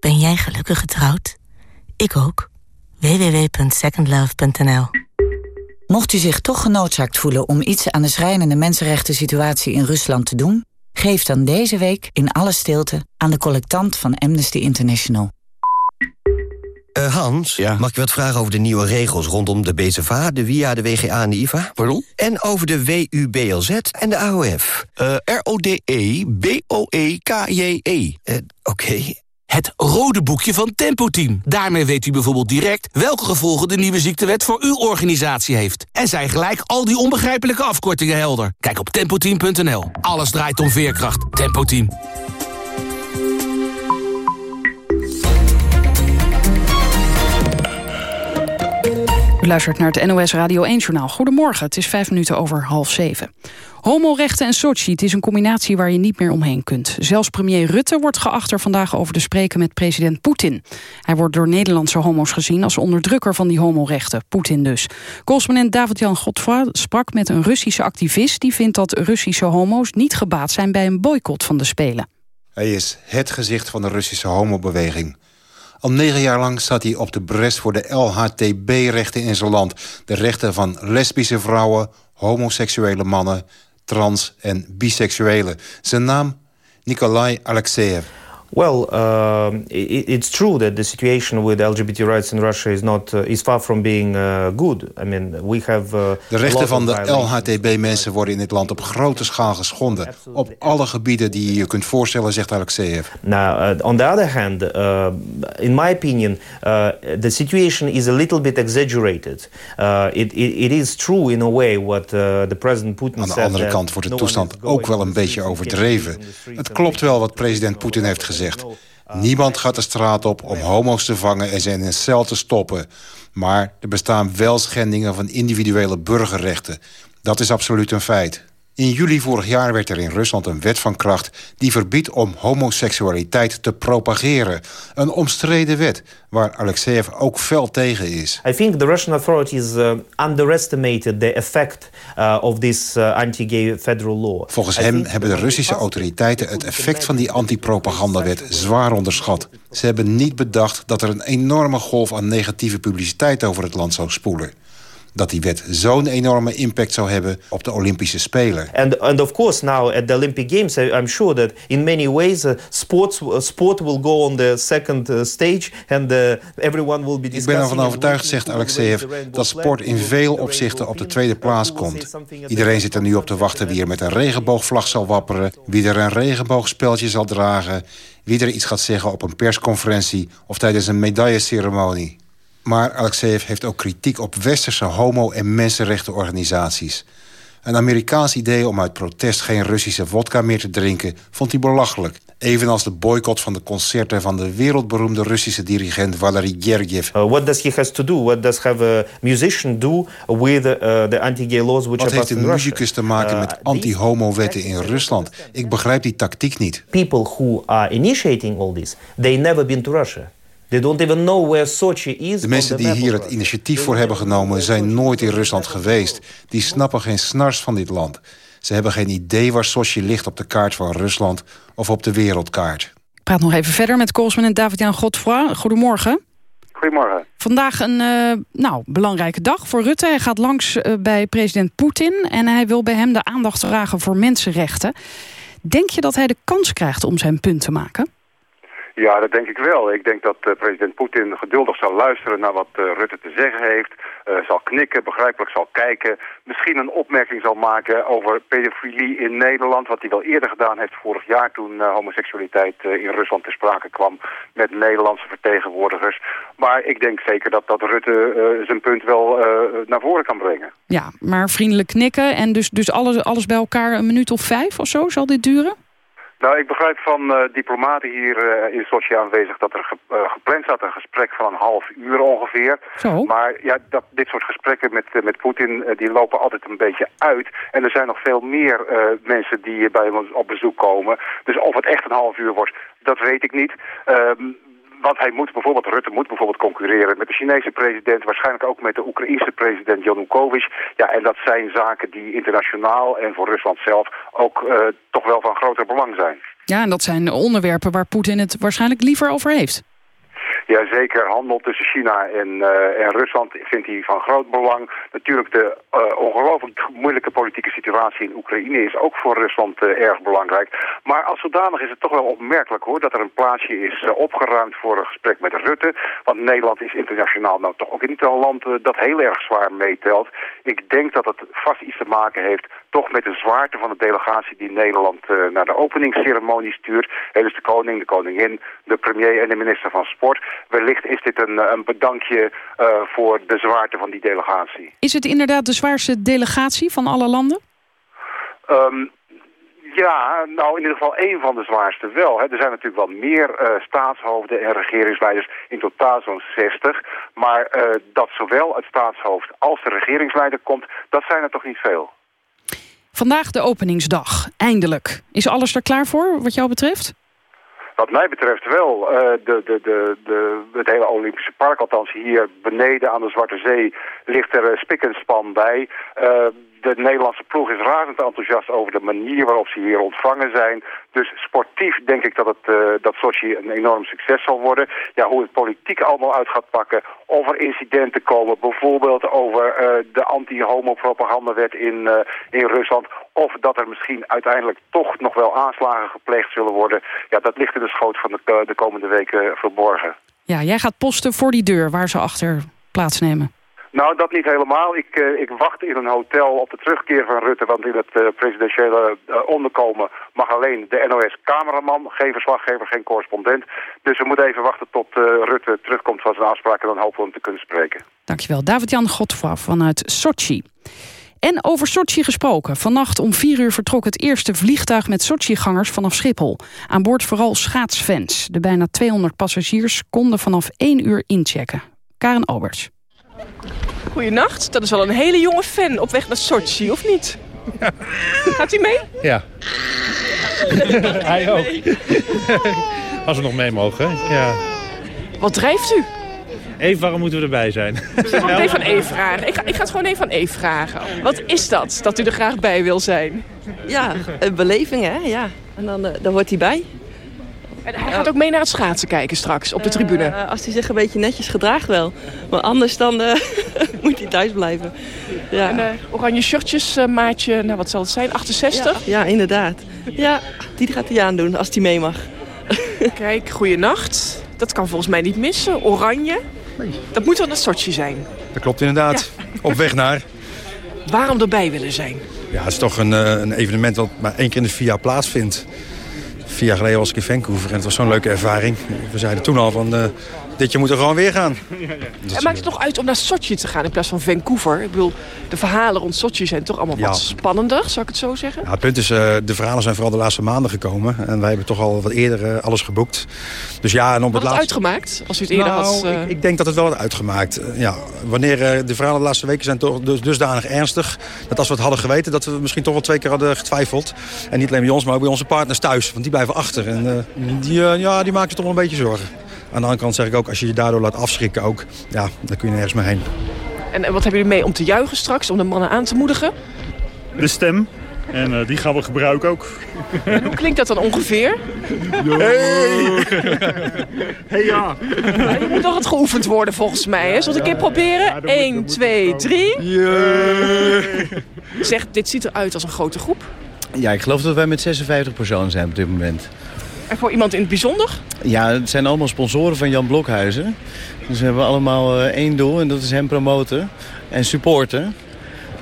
Ben jij gelukkig getrouwd? Ik ook. www.secondlove.nl Mocht u zich toch genoodzaakt voelen om iets aan de schrijnende mensenrechten situatie in Rusland te doen, geef dan deze week in alle stilte aan de collectant van Amnesty International. Eh, Hans, mag ik je wat vragen over de nieuwe regels rondom de BZVA, de WIA, de WGA en de IVA? Pardon? En over de WUBLZ en de AOF. E R-O-D-E-B-O-E-K-J-E. Oké. Het rode boekje van Tempo Team. Daarmee weet u bijvoorbeeld direct welke gevolgen de nieuwe ziektewet voor uw organisatie heeft. En zijn gelijk al die onbegrijpelijke afkortingen helder. Kijk op tempoteam.nl. Alles draait om veerkracht. Tempo Team. Luistert naar het NOS Radio 1-journaal. Goedemorgen, het is vijf minuten over half zeven. Homorechten en Sochi, het is een combinatie waar je niet meer omheen kunt. Zelfs premier Rutte wordt geacht er vandaag over te spreken met president Poetin. Hij wordt door Nederlandse homo's gezien als onderdrukker van die homorechten. Poetin dus. Correspondent David-Jan Godfroy sprak met een Russische activist... die vindt dat Russische homo's niet gebaat zijn bij een boycott van de Spelen. Hij is het gezicht van de Russische homobeweging. Al negen jaar lang staat hij op de bres voor de LHTB-rechten in zijn land. De rechten van lesbische vrouwen, homoseksuele mannen, trans- en biseksuelen. Zijn naam? Nikolai Alexeyev. Well, um, it, it's true that the situation with LGBT rights in Russia is not uh, is far from being uh, good. I mean, we have uh, De rechten van de LHTB-mensen worden in dit land op grote schaal geschonden. Op alle gebieden die je kunt voorstellen, zegt Alexeyev. Now, uh, on the other hand, uh, in my opinion, uh, the situation is a little bit exaggerated. Uh, it, it, it is true in a way what uh, the president Putin Aan de andere kant wordt de toestand ook wel een beetje overdreven. Het klopt wel wat president Poetin heeft gezegd. Niemand gaat de straat op om homo's te vangen en ze in een cel te stoppen. Maar er bestaan wel schendingen van individuele burgerrechten. Dat is absoluut een feit. In juli vorig jaar werd er in Rusland een wet van kracht... die verbiedt om homoseksualiteit te propageren. Een omstreden wet, waar Alexeyev ook fel tegen is. I think the Russian authorities uh, underestimated the effect uh, of this uh, anti-gay federal law. Volgens hem hebben de Russische autoriteiten het effect van die antipropagandawet zwaar onderschat. Ze hebben niet bedacht dat er een enorme golf aan negatieve publiciteit over het land zou spoelen. Dat die wet zo'n enorme impact zou hebben op de Olympische Spelen. And and of course now at the Olympic Games, I, I'm sure that in many ways uh, sports uh, sport will go on the second uh, stage and everyone will be Ik ben ervan overtuigd, zegt Alexeyev, rainbow dat sport in veel opzichten op de tweede plaats komt. Iedereen zit er nu op te wachten wie er met een regenboogvlag zal wapperen... wie er een regenboogspeltje zal dragen... wie er iets gaat zeggen op een persconferentie... of tijdens een medailleceremonie. Maar Alexeyev heeft ook kritiek op westerse homo- en mensenrechtenorganisaties. Een Amerikaans idee om uit protest geen Russische vodka meer te drinken... vond hij belachelijk. Evenals de boycott van de concerten van de wereldberoemde Russische dirigent Valery Gergiev. Uh, what does he has to do? What does have a musician do with uh, the anti-gay laws which Wat heeft een muzikus te maken Uh, met anti-homo-wetten in Rusland? Ik begrijp die tactiek niet. people who are initiating all this, they never been to Russia. They don't even know where Sochi is. De mensen die hier het initiatief voor hebben genomen... zijn nooit in Rusland geweest. Die snappen geen snars van dit land. Ze hebben geen idee waar Sochi ligt op de kaart van Rusland... of op de wereldkaart. Ik praat nog even verder met correspondent David-Jan Godfroy. Goedemorgen. Goedemorgen. Vandaag een eh, nou, belangrijke dag voor Rutte. Hij gaat langs eh, bij president Poetin... en hij wil bij hem de aandacht vragen voor mensenrechten. Denk je dat hij de kans krijgt om zijn punt te maken? Ja, dat denk ik wel. Ik denk dat eh, president Poetin geduldig zal luisteren naar wat eh, Rutte te zeggen heeft. eh, zal knikken, begrijpelijk zal kijken. Misschien een opmerking zal maken over pedofilie in Nederland. Wat hij wel eerder gedaan heeft vorig jaar toen homoseksualiteit in Rusland ter sprake kwam. Met Nederlandse vertegenwoordigers. Maar ik denk zeker dat, dat Rutte zijn punt wel naar voren kan brengen. Ja, maar vriendelijk knikken en dus, dus alles, alles bij elkaar een minuut of vijf of zo zal dit duren? Nou, ik begrijp van eh, diplomaten hier eh, in Sochi aanwezig dat er ge- eh, gepland staat een gesprek van een half uur ongeveer. Zo. Maar ja, dat, dit soort gesprekken met, met Poetin, die lopen altijd een beetje uit. En er zijn nog veel meer mensen die bij ons op bezoek komen. Dus of het echt een half uur wordt, dat weet ik niet. Ehm, want hij moet bijvoorbeeld, Rutte moet bijvoorbeeld concurreren met de Chinese president, waarschijnlijk ook met de Oekraïnse president Yanukovych. Ja, en dat zijn zaken die internationaal en voor Rusland zelf ook eh, toch wel van groter belang zijn. Ja, en dat zijn onderwerpen waar Poetin het waarschijnlijk liever over heeft. Jazeker, handel tussen China en, eh, en Rusland vindt hij van groot belang. Natuurlijk de eh, ongelooflijk moeilijke politieke situatie in Oekraïne is ook voor Rusland eh, erg belangrijk. Maar als zodanig is het toch wel opmerkelijk hoor dat er een plaatsje is opgeruimd voor een gesprek met Rutte. Want Nederland is internationaal nou toch ook niet een land dat heel erg zwaar meetelt. Ik denk dat het vast iets te maken heeft toch met de zwaarte van de delegatie die Nederland eh, naar de openingsceremonie stuurt. Dus de koning, de koningin, de premier en de minister van Sport. Wellicht is dit een, eh, een bedankje eh, voor de zwaarte van die delegatie. Is het inderdaad de zwaarste delegatie van alle landen? Ehm, ja, nou in ieder geval één van de zwaarste wel. Hè. Er zijn natuurlijk wel meer eh, staatshoofden en regeringsleiders, in totaal zo'n 60. Maar dat zowel het staatshoofd als de regeringsleider komt, dat zijn er toch niet veel. Vandaag de openingsdag, eindelijk. Is alles er klaar voor, wat jou betreft? Wat mij betreft wel. Eh, de, de, de, de, het hele Olympische park, althans hier beneden aan de Zwarte Zee, ligt er eh, spik en span bij. De Nederlandse ploeg is razend enthousiast over de manier waarop ze hier ontvangen zijn. Dus sportief denk ik dat, het, eh, dat Sochi een enorm succes zal worden. Ja, hoe het politiek allemaal uit gaat pakken. Of er incidenten komen, bijvoorbeeld over eh, de anti-homo-propagandawet in, eh, in Rusland. Of dat er misschien uiteindelijk toch nog wel aanslagen gepleegd zullen worden. Ja, dat ligt in de schoot van de, de komende weken verborgen. Ja, jij gaat posten voor die deur waar ze achter plaatsnemen. Nou, dat niet helemaal. Ik, eh, ik wacht in een hotel op de terugkeer van Rutte, want in het eh, presidentiële eh, onderkomen mag alleen de NOS-cameraman, geen verslaggever, geen correspondent. Dus we moeten even wachten tot Rutte terugkomt van zijn afspraak en dan hopen we hem te kunnen spreken. Dankjewel, David-Jan Godfroy vanuit Sochi. En over Sochi gesproken. Vannacht om 4 uur vertrok het eerste vliegtuig met Sochi-gangers vanaf Schiphol. Aan boord vooral schaatsfans. De bijna 200 passagiers konden vanaf 1 uur inchecken. Karen Alberts. Goedenacht, dat is wel een hele jonge fan op weg naar Sochi, of niet? Gaat hij mee? Ja. Hij ook. Als we nog mee mogen. Ja. Wat drijft u? Even, waarom moeten we erbij zijn? Ik ga het even aan E vragen. Ik ga, ik ga het gewoon even aan E vragen. Wat is dat, dat u er graag bij wil zijn? Ja, een beleving hè, ja. En dan, eh, dan hoort hij bij. En hij gaat ook mee naar het schaatsen kijken straks, op de tribune. Eh, als hij zich een beetje netjes gedraagt wel. Maar anders dan eh, moet hij thuis blijven. Ja. En eh, oranje shirtjes, maatje, nou wat zal het zijn, 68? Ja, inderdaad. Ja, die gaat hij aandoen als hij mee mag. Kijk, goeienacht. Dat kan volgens mij niet missen. Oranje. Dat moet wel naar Sochi zijn. Dat klopt inderdaad. Op weg naar. Waarom erbij willen zijn? Ja, het is toch een, een evenement dat maar één keer in de vier jaar plaatsvindt. Vier jaar geleden was ik in Vancouver en het was zo'n leuke ervaring. We zeiden toen al van, eh, dit jaar moet er gewoon weer gaan. En maakt het toch uit om naar Sochi te gaan in plaats van Vancouver? Ik bedoel, de verhalen rond Sochi zijn toch allemaal Ja. wat spannender, zou ik het zo zeggen? Ja, het punt is, eh, de verhalen zijn vooral de laatste maanden gekomen. En wij hebben toch al wat eerder eh, alles geboekt. Dus ja, en op het het laatste... uitgemaakt, als u het eerder Nou, had... eh, ik, ik denk dat het wel had uitgemaakt. Ja, wanneer eh, de verhalen de laatste weken zijn toch dus, dusdanig ernstig... dat als we het hadden geweten, dat we misschien toch wel twee keer hadden getwijfeld. En niet alleen bij ons, maar ook bij onze partners thuis. Want die blijven achter. En eh, die, ja, die maken zich toch wel een beetje zorgen. Aan de andere kant zeg ik ook, als je je daardoor laat afschrikken ook... ja, dan kun je nergens meer heen. En, en wat hebben jullie mee om te juichen straks, om de mannen aan te moedigen? De stem. En die gaan we gebruiken ook. En hoe klinkt dat dan ongeveer? Hey! Hey ja! Je moet nog het geoefend worden volgens mij. Hè? Zullen we het een keer proberen? 1, 2, 3. Zeg, dit ziet eruit als een grote groep. Ja, ik geloof dat wij met 56 personen zijn op dit moment. En voor iemand in het bijzonder? Ja, het zijn allemaal sponsoren van Jan Blokhuizen. Dus we hebben allemaal eh, één doel en dat is hem promoten en supporten.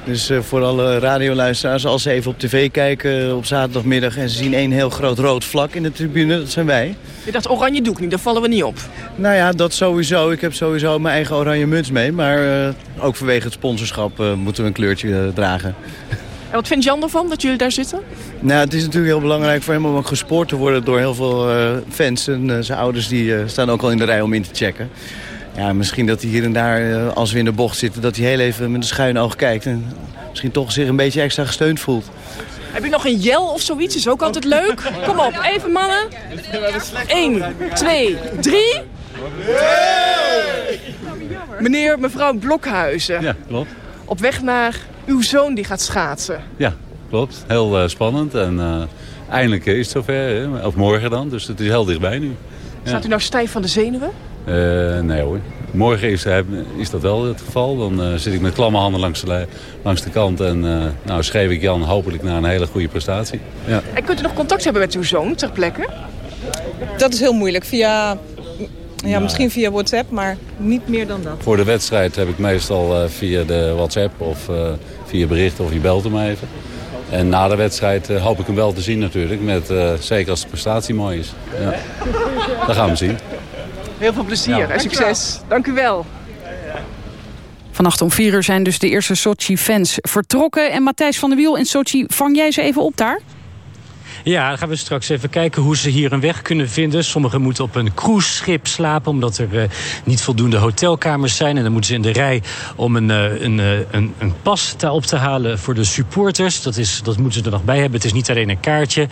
Dus eh, voor alle radioluisteraars, als ze even op tv kijken op zaterdagmiddag... en ze zien één heel groot rood vlak in de tribune, dat zijn wij. Je dacht, oranje doe ik niet, daar vallen we niet op. Nou ja, dat sowieso. Ik heb sowieso mijn eigen oranje muts mee. Maar eh, ook vanwege het sponsorschap eh, moeten we een kleurtje eh, dragen. En wat vindt Jan ervan dat jullie daar zitten? Nou, het is natuurlijk heel belangrijk voor hem om ook gespoord te worden door heel veel uh, fans. En zijn ouders die, staan ook al in de rij om in te checken. Ja, misschien dat hij hier en daar, als we in de bocht zitten... dat hij heel even met een schuin oog kijkt... en misschien toch zich een beetje extra gesteund voelt. Heb je nog een jel of zoiets? Is ook altijd leuk. Kom op, even mannen. 1, 2, 3. Meneer, mevrouw Blokhuizen. Ja, klopt. Op weg naar uw zoon die gaat schaatsen. Ja, klopt. Heel uh, spannend. En uh, eindelijk is het zover. Hè? Of morgen dan. Dus het is heel dichtbij nu. Ja. Staat u nou stijf van de zenuwen? Uh, nee hoor. Morgen is, is, dat wel het geval. Dan zit ik met klamme handen langs de, langs de kant. En nou, schreef ik Jan hopelijk naar een hele goede prestatie. Ja. En kunt u nog contact hebben met uw zoon ter plekke? Dat is heel moeilijk. Via ja, misschien via WhatsApp, maar niet meer dan dat. Voor de wedstrijd heb ik meestal uh, via de WhatsApp of uh, via berichten of je belt hem even. En na de wedstrijd uh, hoop ik hem wel te zien natuurlijk. Met, zeker als de prestatie mooi is. Ja. Dat gaan we zien. Heel veel plezier ja. en succes. Dank u wel. Vannacht om vier uur zijn dus de eerste Sochi-fans vertrokken. En Matthijs van der Wiel in Sochi, vang jij ze even op daar? Ja, dan gaan we straks even kijken hoe ze hier een weg kunnen vinden. Sommigen moeten op een cruiseschip slapen... omdat er uh, niet voldoende hotelkamers zijn. En dan moeten ze in de rij om een, uh, een, uh, een, een pas op te halen voor de supporters. Dat, is, dat moeten ze er nog bij hebben. Het is niet alleen een kaartje.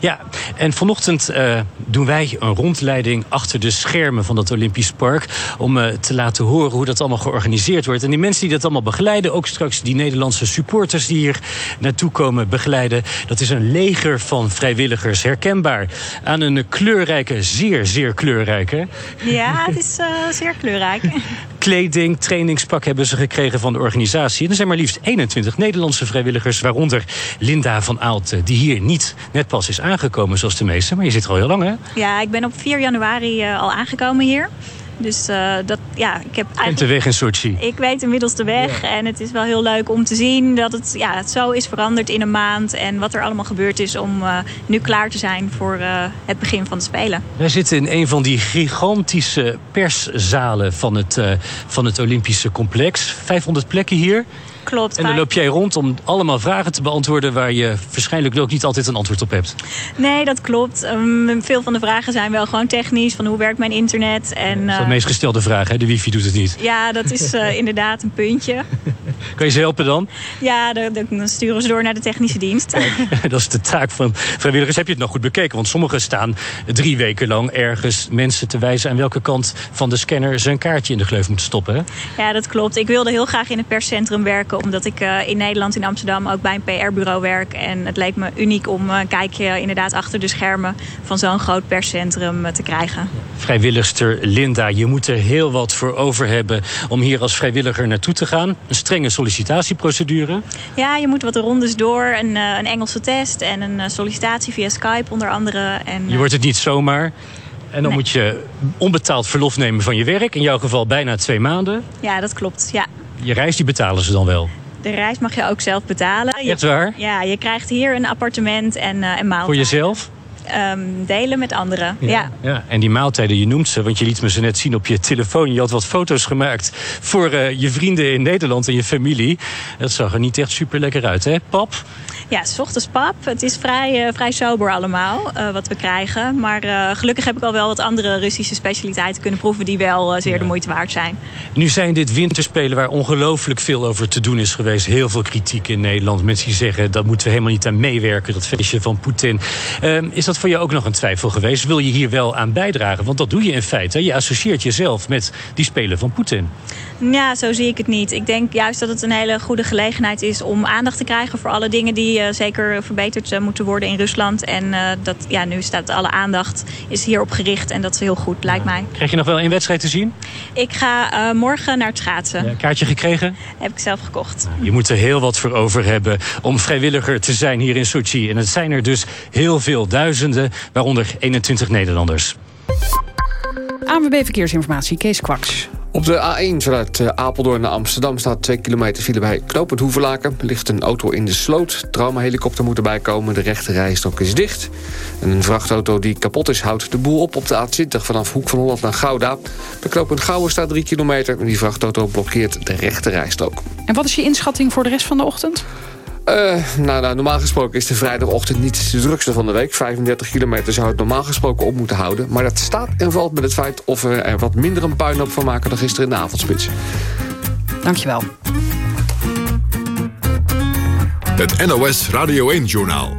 Ja, en vanochtend doen wij een rondleiding achter de schermen van het Olympisch Park... om te laten horen hoe dat allemaal georganiseerd wordt. En die mensen die dat allemaal begeleiden... ook straks die Nederlandse supporters die hier naartoe komen begeleiden... dat is een leger van vrijwilligers herkenbaar aan een kleurrijke, zeer, zeer kleurrijke... Ja, het is uh, zeer kleurrijk. Kleding, trainingspak hebben ze gekregen van de organisatie. En er zijn maar liefst 21 Nederlandse vrijwilligers... waaronder Linda van Aalten, die hier niet net pas is aangekomen zoals de meeste. Maar je zit er al heel lang, hè? Ja, ik ben op 4 januari uh, al aangekomen hier. Dus uh, dat, ja, ik heb eigenlijk... de weg in Sochi. Ik weet inmiddels de weg. En het is wel heel leuk om te zien dat het, ja, het zo is veranderd in een maand. En wat er allemaal gebeurd is om uh, nu klaar te zijn voor uh, het begin van de Spelen. Wij zitten in een van die gigantische perszalen van het, van het Olympische complex. 500 plekken hier. Klopt. En dan loop jij rond om allemaal vragen te beantwoorden... waar je waarschijnlijk ook niet altijd een antwoord op hebt. Nee, dat klopt. Um, veel van de vragen zijn wel gewoon technisch. Van hoe werkt mijn internet? En, dat is de uh, meest gestelde vraag, hè? De wifi doet het niet. Ja, dat is uh, inderdaad een puntje. kan je ze helpen dan? Ja, dan sturen ze door naar de technische dienst. dat is de taak van vrijwilligers. Heb je het nog goed bekeken? Want sommigen staan drie weken lang ergens mensen te wijzen... aan welke kant van de scanner ze een kaartje in de gleuf moeten stoppen. Hè? Ja, dat klopt. Ik wilde heel graag in het perscentrum werken omdat ik uh, in Nederland, in Amsterdam, ook bij een PR-bureau werk. En het leek me uniek om een kijkje inderdaad achter de schermen van zo'n groot perscentrum te krijgen. Vrijwilligster Linda, je moet er heel wat voor over hebben om hier als vrijwilliger naartoe te gaan. Een strenge sollicitatieprocedure. Ja, je moet wat rondes door. Een, een Engelse test en een sollicitatie via Skype onder andere. En, je wordt het niet zomaar. En dan nee. moet je onbetaald verlof nemen van je werk. In jouw geval bijna twee maanden. Ja, dat klopt. Ja. Je reis die betalen ze dan wel? De reis mag je ook zelf betalen. Echt waar? Ja, je krijgt hier een appartement en, uh, en maaltijden. Voor jezelf? Um, delen met anderen, ja. ja. ja. En die maaltijden, je noemt ze, want je liet me ze net zien op je telefoon. Je had wat foto's gemaakt voor uh, je vrienden in Nederland en je familie. Dat zag er niet echt super lekker uit, hè, pap? Ja, s ochtends pap. Het is vrij, uh, vrij sober allemaal uh, wat we krijgen. Maar uh, gelukkig heb ik al wel wat andere Russische specialiteiten kunnen proeven... die wel zeer de moeite waard zijn. Nu zijn dit winterspelen waar ongelooflijk veel over te doen is geweest. Heel veel kritiek in Nederland. Mensen die zeggen dat moeten we helemaal niet aan meewerken. Dat feestje van Poetin. Ehm, is dat voor jou ook nog een twijfel geweest? Wil je hier wel aan bijdragen? Want dat doe je in feite. Je associeert jezelf met die spelen van Poetin. Ja, zo zie ik het niet. Ik denk juist dat het een hele goede gelegenheid is om aandacht te krijgen voor alle dingen die uh, zeker verbeterd uh, moeten worden in Rusland. En uh, dat, ja, nu staat alle aandacht is hierop gericht en dat is heel goed, lijkt mij. Krijg je nog wel een wedstrijd te zien? Ik ga morgen naar het schaatsen. Ja, kaartje gekregen? Heb ik zelf gekocht. Je moet er heel wat voor over hebben om vrijwilliger te zijn hier in Sochi. En het zijn er dus heel veel duizenden, waaronder 21 Nederlanders. ANWB Verkeersinformatie, Kees Kwaks. Op de A1 vanuit eh, Apeldoorn naar Amsterdam staat 2 kilometer file bij knooppunt Hoevelaken. Ligt een auto in de sloot. Traumahelikopter moet erbij komen. De rechte rijstok is dicht. En een vrachtauto die kapot is houdt de boel op op de A20 vanaf Hoek van Holland naar Gouda. Bij knooppunt Gouwen staat 3 kilometer. En die vrachtauto blokkeert de rechte rijstrook. En wat is je inschatting voor de rest van de ochtend? Nou, nou, normaal gesproken is de vrijdagochtend niet de drukste van de week. 35 kilometer zou het normaal gesproken op moeten houden. Maar dat staat en valt met het feit of we er wat minder een puinhoop van maken... dan gisteren in de avondspits. Dankjewel. Het NOS Radio 1-journaal.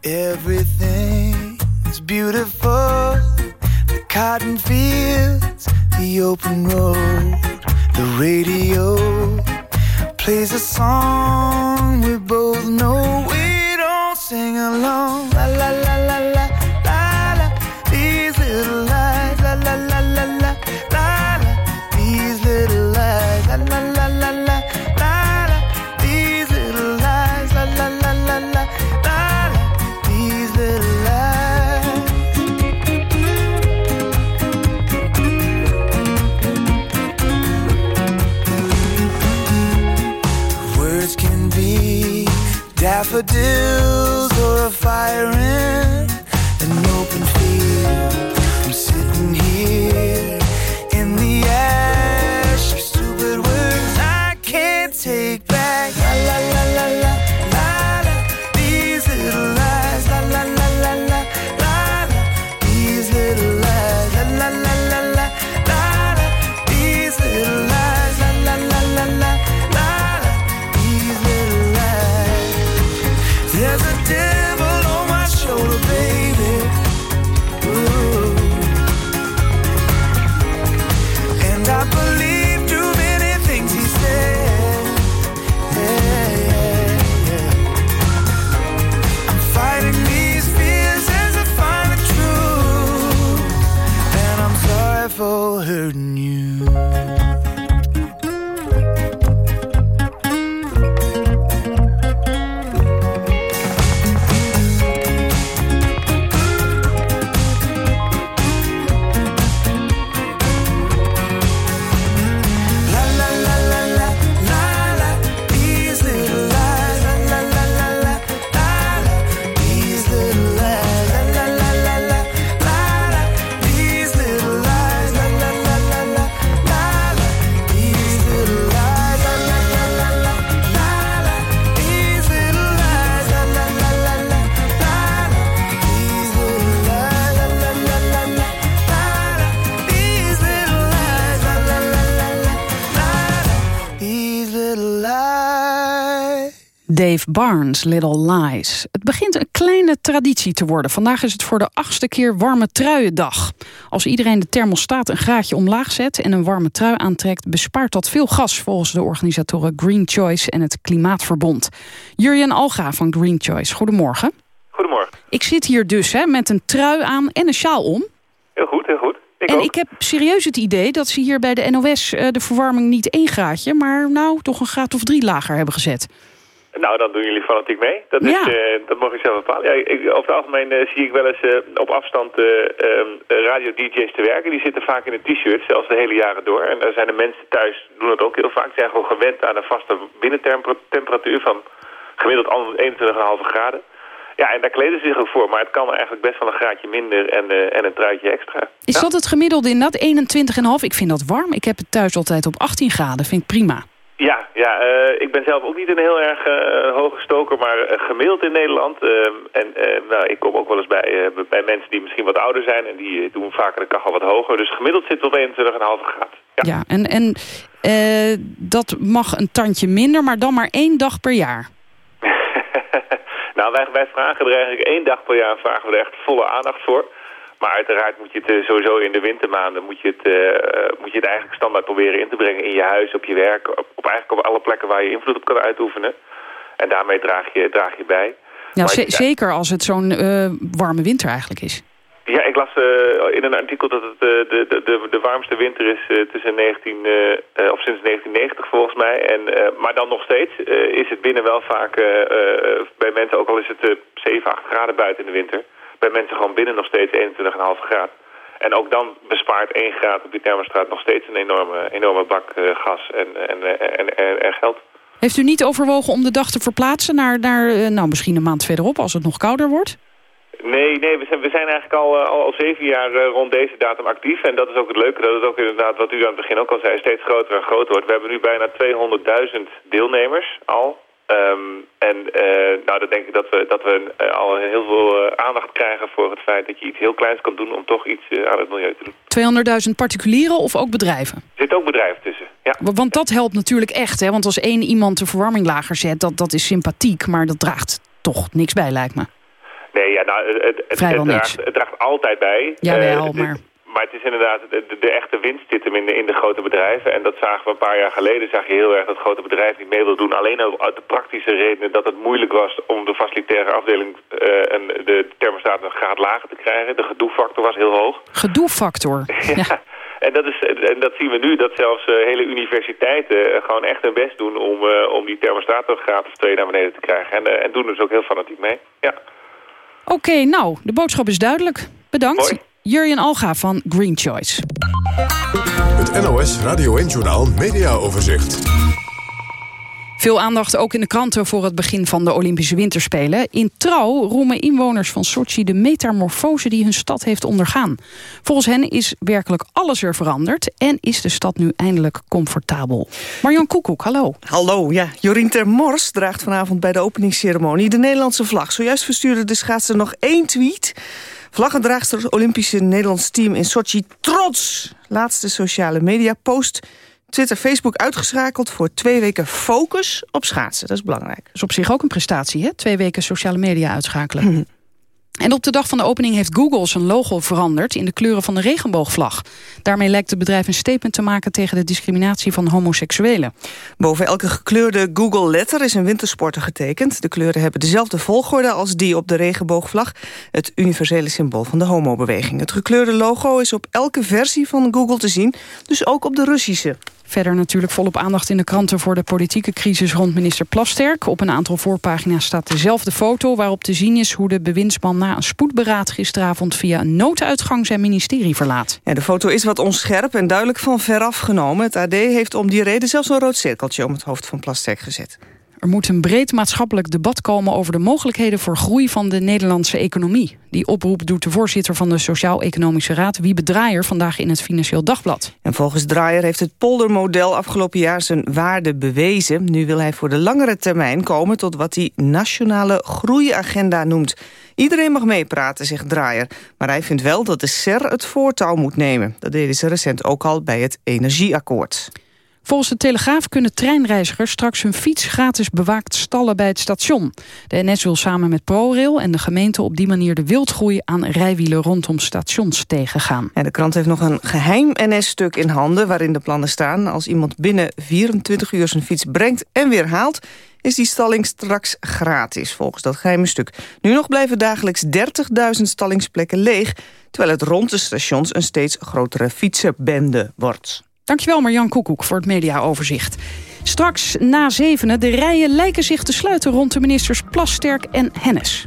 Everything is beautiful. The cotton fields, the open road, the radio plays a song we both know. We don't sing along. you. Dave Barnes, Little Lies. Het begint een kleine traditie te worden. Vandaag is het voor de achtste keer warme truiendag. Als iedereen de thermostaat een graadje omlaag zet... en een warme trui aantrekt, bespaart dat veel gas... volgens de organisatoren Green Choice en het Klimaatverbond. Jurjen Alga van Green Choice, goedemorgen. Goedemorgen. Ik zit hier dus hè, met een trui aan en een sjaal om. Heel goed, heel goed. Ik en ook. ik heb serieus het idee dat ze hier bij de NOS... eh, de verwarming niet één graadje, maar nou toch een graad of drie lager hebben gezet. Nou, dan doen jullie fanatiek mee. Dat, is, Ja. eh, dat mag ik zelf bepalen. Ja, ik, over het algemeen eh, zie ik wel eens eh, op afstand eh, ehm, radio-dj's te werken. Die zitten vaak in een t-shirt, zelfs de hele jaren door. En daar zijn de mensen thuis, doen dat ook heel vaak. Zijn gewoon gewend aan een vaste binnentemperatuur van gemiddeld 21,5 graden. Ja, en daar kleden ze zich ook voor. Maar het kan eigenlijk best wel een graadje minder en, en een truitje extra. Is dat het gemiddelde inderdaad? 21,5? Ik vind dat warm. Ik heb het thuis altijd op 18 graden. Vind ik prima. Ja, ja eh, ik ben zelf ook niet een heel erg eh, hoge stoker, maar eh, gemiddeld in Nederland. ehm, en nou, ik kom ook wel eens bij, bij mensen die misschien wat ouder zijn en die doen vaker de kachel wat hoger. Dus gemiddeld zit het op 21,5 graden. Ja, en, en eh, dat mag een tandje minder, maar dan maar één dag per jaar. Nou, wij, wij vragen er eigenlijk één dag per jaar vragen we er echt volle aandacht voor. Maar uiteraard moet je het eh, sowieso in de wintermaanden moet je het, eh, moet je het eigenlijk standaard proberen in te brengen in je huis, op je werk, op, op eigenlijk op alle plekken waar je invloed op kan uitoefenen. En daarmee draag je, draag je bij. Ik- zeker als het zo'n eh, warme winter eigenlijk is. Ja, ik las eh, in een artikel dat het eh, de, de, de, de warmste winter is eh, tussen 19, eh, eh, of sinds 1990 volgens mij. En, eh, maar dan nog steeds eh, is het binnen wel vaak eh, eh, bij mensen, ook al is het eh 7, 8 graden buiten in de winter, bij mensen gewoon binnen nog steeds 21,5 graden. En ook dan bespaart 1 graad op die thermostraat nog steeds een enorme, enorme bak eh, gas en, en, en, en, en, geld. Heeft u niet overwogen om de dag te verplaatsen naar, naar eh, nou, misschien een maand verderop als het nog kouder wordt? Nee, nee, we zijn, we zijn eigenlijk al, eh, al, al zeven jaar eh, rond deze datum actief. En dat is ook het leuke, dat het ook inderdaad, wat u aan het begin ook al zei, steeds groter en groter wordt. We hebben nu bijna 200.000 deelnemers al. Ehm, en eh, nou, dan denk ik dat we, dat we eh, al heel veel eh, aandacht krijgen voor het feit dat je iets heel kleins kan doen om toch iets aan het milieu te doen. 200.000 particulieren of ook bedrijven? Er zitten ook bedrijven tussen, ja. Wa- Want dat helpt natuurlijk echt. Hè? Want als één iemand de verwarming lager zet, dat, dat is sympathiek. Maar dat draagt toch niks bij, lijkt me. Nee, ja, nou, het, het, draagt, het draagt altijd bij. Jawel, Eh, het- maar- Maar het is inderdaad, de, de- de echte winst zit hem in de, in de grote bedrijven. En dat zagen we een paar jaar geleden. Zag je heel erg dat grote bedrijven niet mee wilden doen. Alleen al uit de praktische redenen dat het moeilijk was om de facilitaire afdeling eh, en de thermostaat een graad lager te krijgen. De gedoefactor was heel hoog. Gedoefactor. Ja. En dat, is, en dat zien we nu, dat zelfs eh, hele universiteiten eh, gewoon echt hun best doen om, om die thermostaat een graad of twee naar beneden te krijgen. En, en doen dus ook heel fanatiek mee. Ja. Oké, nou, de boodschap is duidelijk. Bedankt. Jurjen Alga van Green Choice. Het NOS Radio 1-journaal Media Overzicht. Veel aandacht ook in de kranten voor het begin van de Olympische Winterspelen. In Trouw roemen inwoners van Sochi de metamorfose die hun stad heeft ondergaan. Volgens hen is werkelijk alles er veranderd en is de stad nu eindelijk comfortabel. Marjan Koekoek, hallo. Hallo, ja. Jorien ter Mors draagt vanavond bij de openingsceremonie de Nederlandse vlag. Zojuist verstuurde de schaatser nog één tweet. Vlaggedraagster Olympische Nederlands team in Sochi trots. Laatste sociale media post. Twitter, Facebook uitgeschakeld voor twee weken focus op schaatsen. Dat is belangrijk. Dat is op zich ook een prestatie, hè? Twee weken sociale media uitschakelen. En op de dag van de opening heeft Google zijn logo veranderd... in de kleuren van de regenboogvlag. Daarmee lijkt het bedrijf een statement te maken... tegen de discriminatie van homoseksuelen. Boven elke gekleurde Google-letter is een wintersporter getekend. De kleuren hebben dezelfde volgorde als die op de regenboogvlag. Het universele symbool van de homobeweging. Het gekleurde logo is op elke versie van Google te zien. Dus ook op de Russische. Verder natuurlijk volop aandacht in de kranten voor de politieke crisis rond minister Plasterk. Op een aantal voorpagina's staat dezelfde foto waarop te zien is hoe de bewindsman na een spoedberaad gisteravond via een nooduitgang zijn ministerie verlaat. De foto is wat onscherp en duidelijk van veraf genomen. Het AD heeft om die reden zelfs een rood cirkeltje om het hoofd van Plasterk gezet. Er moet een breed maatschappelijk debat komen over de mogelijkheden voor groei van de Nederlandse economie. Die oproep doet de voorzitter van de Sociaal-Economische Raad, Wiebe Draaier, vandaag in het Financieel Dagblad. En volgens Draaier heeft het poldermodel afgelopen jaar zijn waarde bewezen. Nu wil hij voor de langere termijn komen tot wat hij nationale groeiagenda noemt. Iedereen mag meepraten, zegt Draaier. Maar hij vindt wel dat de SER het voortouw moet nemen. Dat deden ze recent ook al bij het Energieakkoord. Volgens de Telegraaf kunnen treinreizigers straks hun fiets gratis bewaakt stallen bij het station. De NS wil samen met ProRail en de gemeente op die manier de wildgroei aan rijwielen rondom stations tegengaan. En de krant heeft nog een geheim NS-stuk in handen waarin de plannen staan. Als iemand binnen 24 uur zijn fiets brengt en weer haalt is die stalling straks gratis, volgens dat geheime stuk. Nu nog blijven dagelijks 30.000 stallingsplekken leeg... terwijl het rond de stations een steeds grotere fietsenbende wordt. Dankjewel Marjan Koekoek voor het mediaoverzicht. Straks na zevenen, de rijen lijken zich te sluiten rond de ministers Plasterk en Hennis.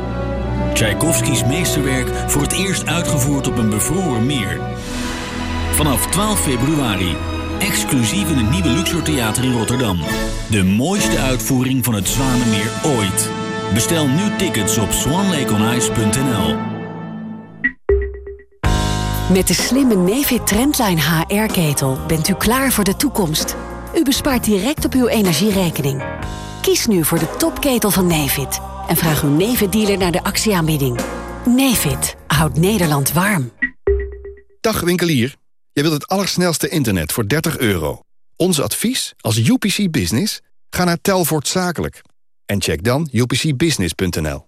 Tchaikovskis meesterwerk voor het eerst uitgevoerd op een bevroren meer. Vanaf 12 februari. Exclusief in het nieuwe Luxor Theater in Rotterdam. De mooiste uitvoering van het Zwanenmeer ooit. Bestel nu tickets op swanlakeonice.nl. Met de slimme Nefit Trendline HR-ketel bent u klaar voor de toekomst. U bespaart direct op uw energierekening. Kies nu voor de topketel van Nefit en vraag uw Nevid-dealer naar de actieaanbieding. Nevid houdt Nederland warm. Dag winkelier. Je wilt het allersnelste internet voor 30 euro. Ons advies als UPC Business? Ga naar Telvoort Zakelijk. En check dan upcbusiness.nl.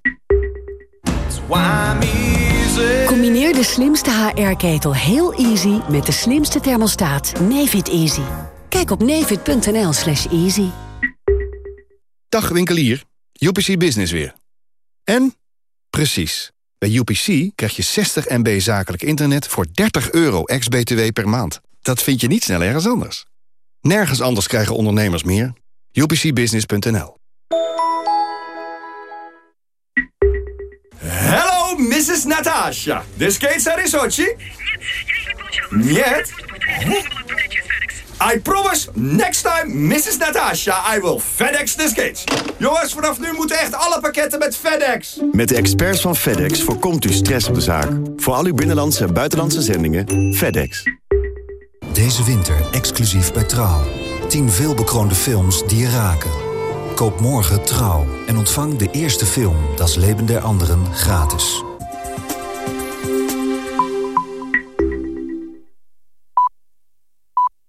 Combineer de slimste HR-ketel heel easy met de slimste thermostaat Nevid Easy. Kijk op nevid.nl slash easy. Dag winkelier. UPC Business weer. En? Precies. Bij UPC krijg je 60 MB zakelijk internet voor 30 euro ex-BTW per maand. Dat vind je niet snel ergens anders. Nergens anders krijgen ondernemers meer. UPCbusiness.nl Hello, Mrs. Natasha. The skates are in Sochi? Нет. I promise, next time, Mrs. Natasha, I will FedEx the skates. Jongens, vanaf nu moeten echt alle pakketten met FedEx. Met de experts van FedEx voorkomt u stress op de zaak. Voor al uw binnenlandse en buitenlandse zendingen, FedEx. Deze winter exclusief bij Trouw. 10 veelbekroonde films die je raken. Koop morgen Trouw en ontvang de eerste film Das Leben der Anderen gratis.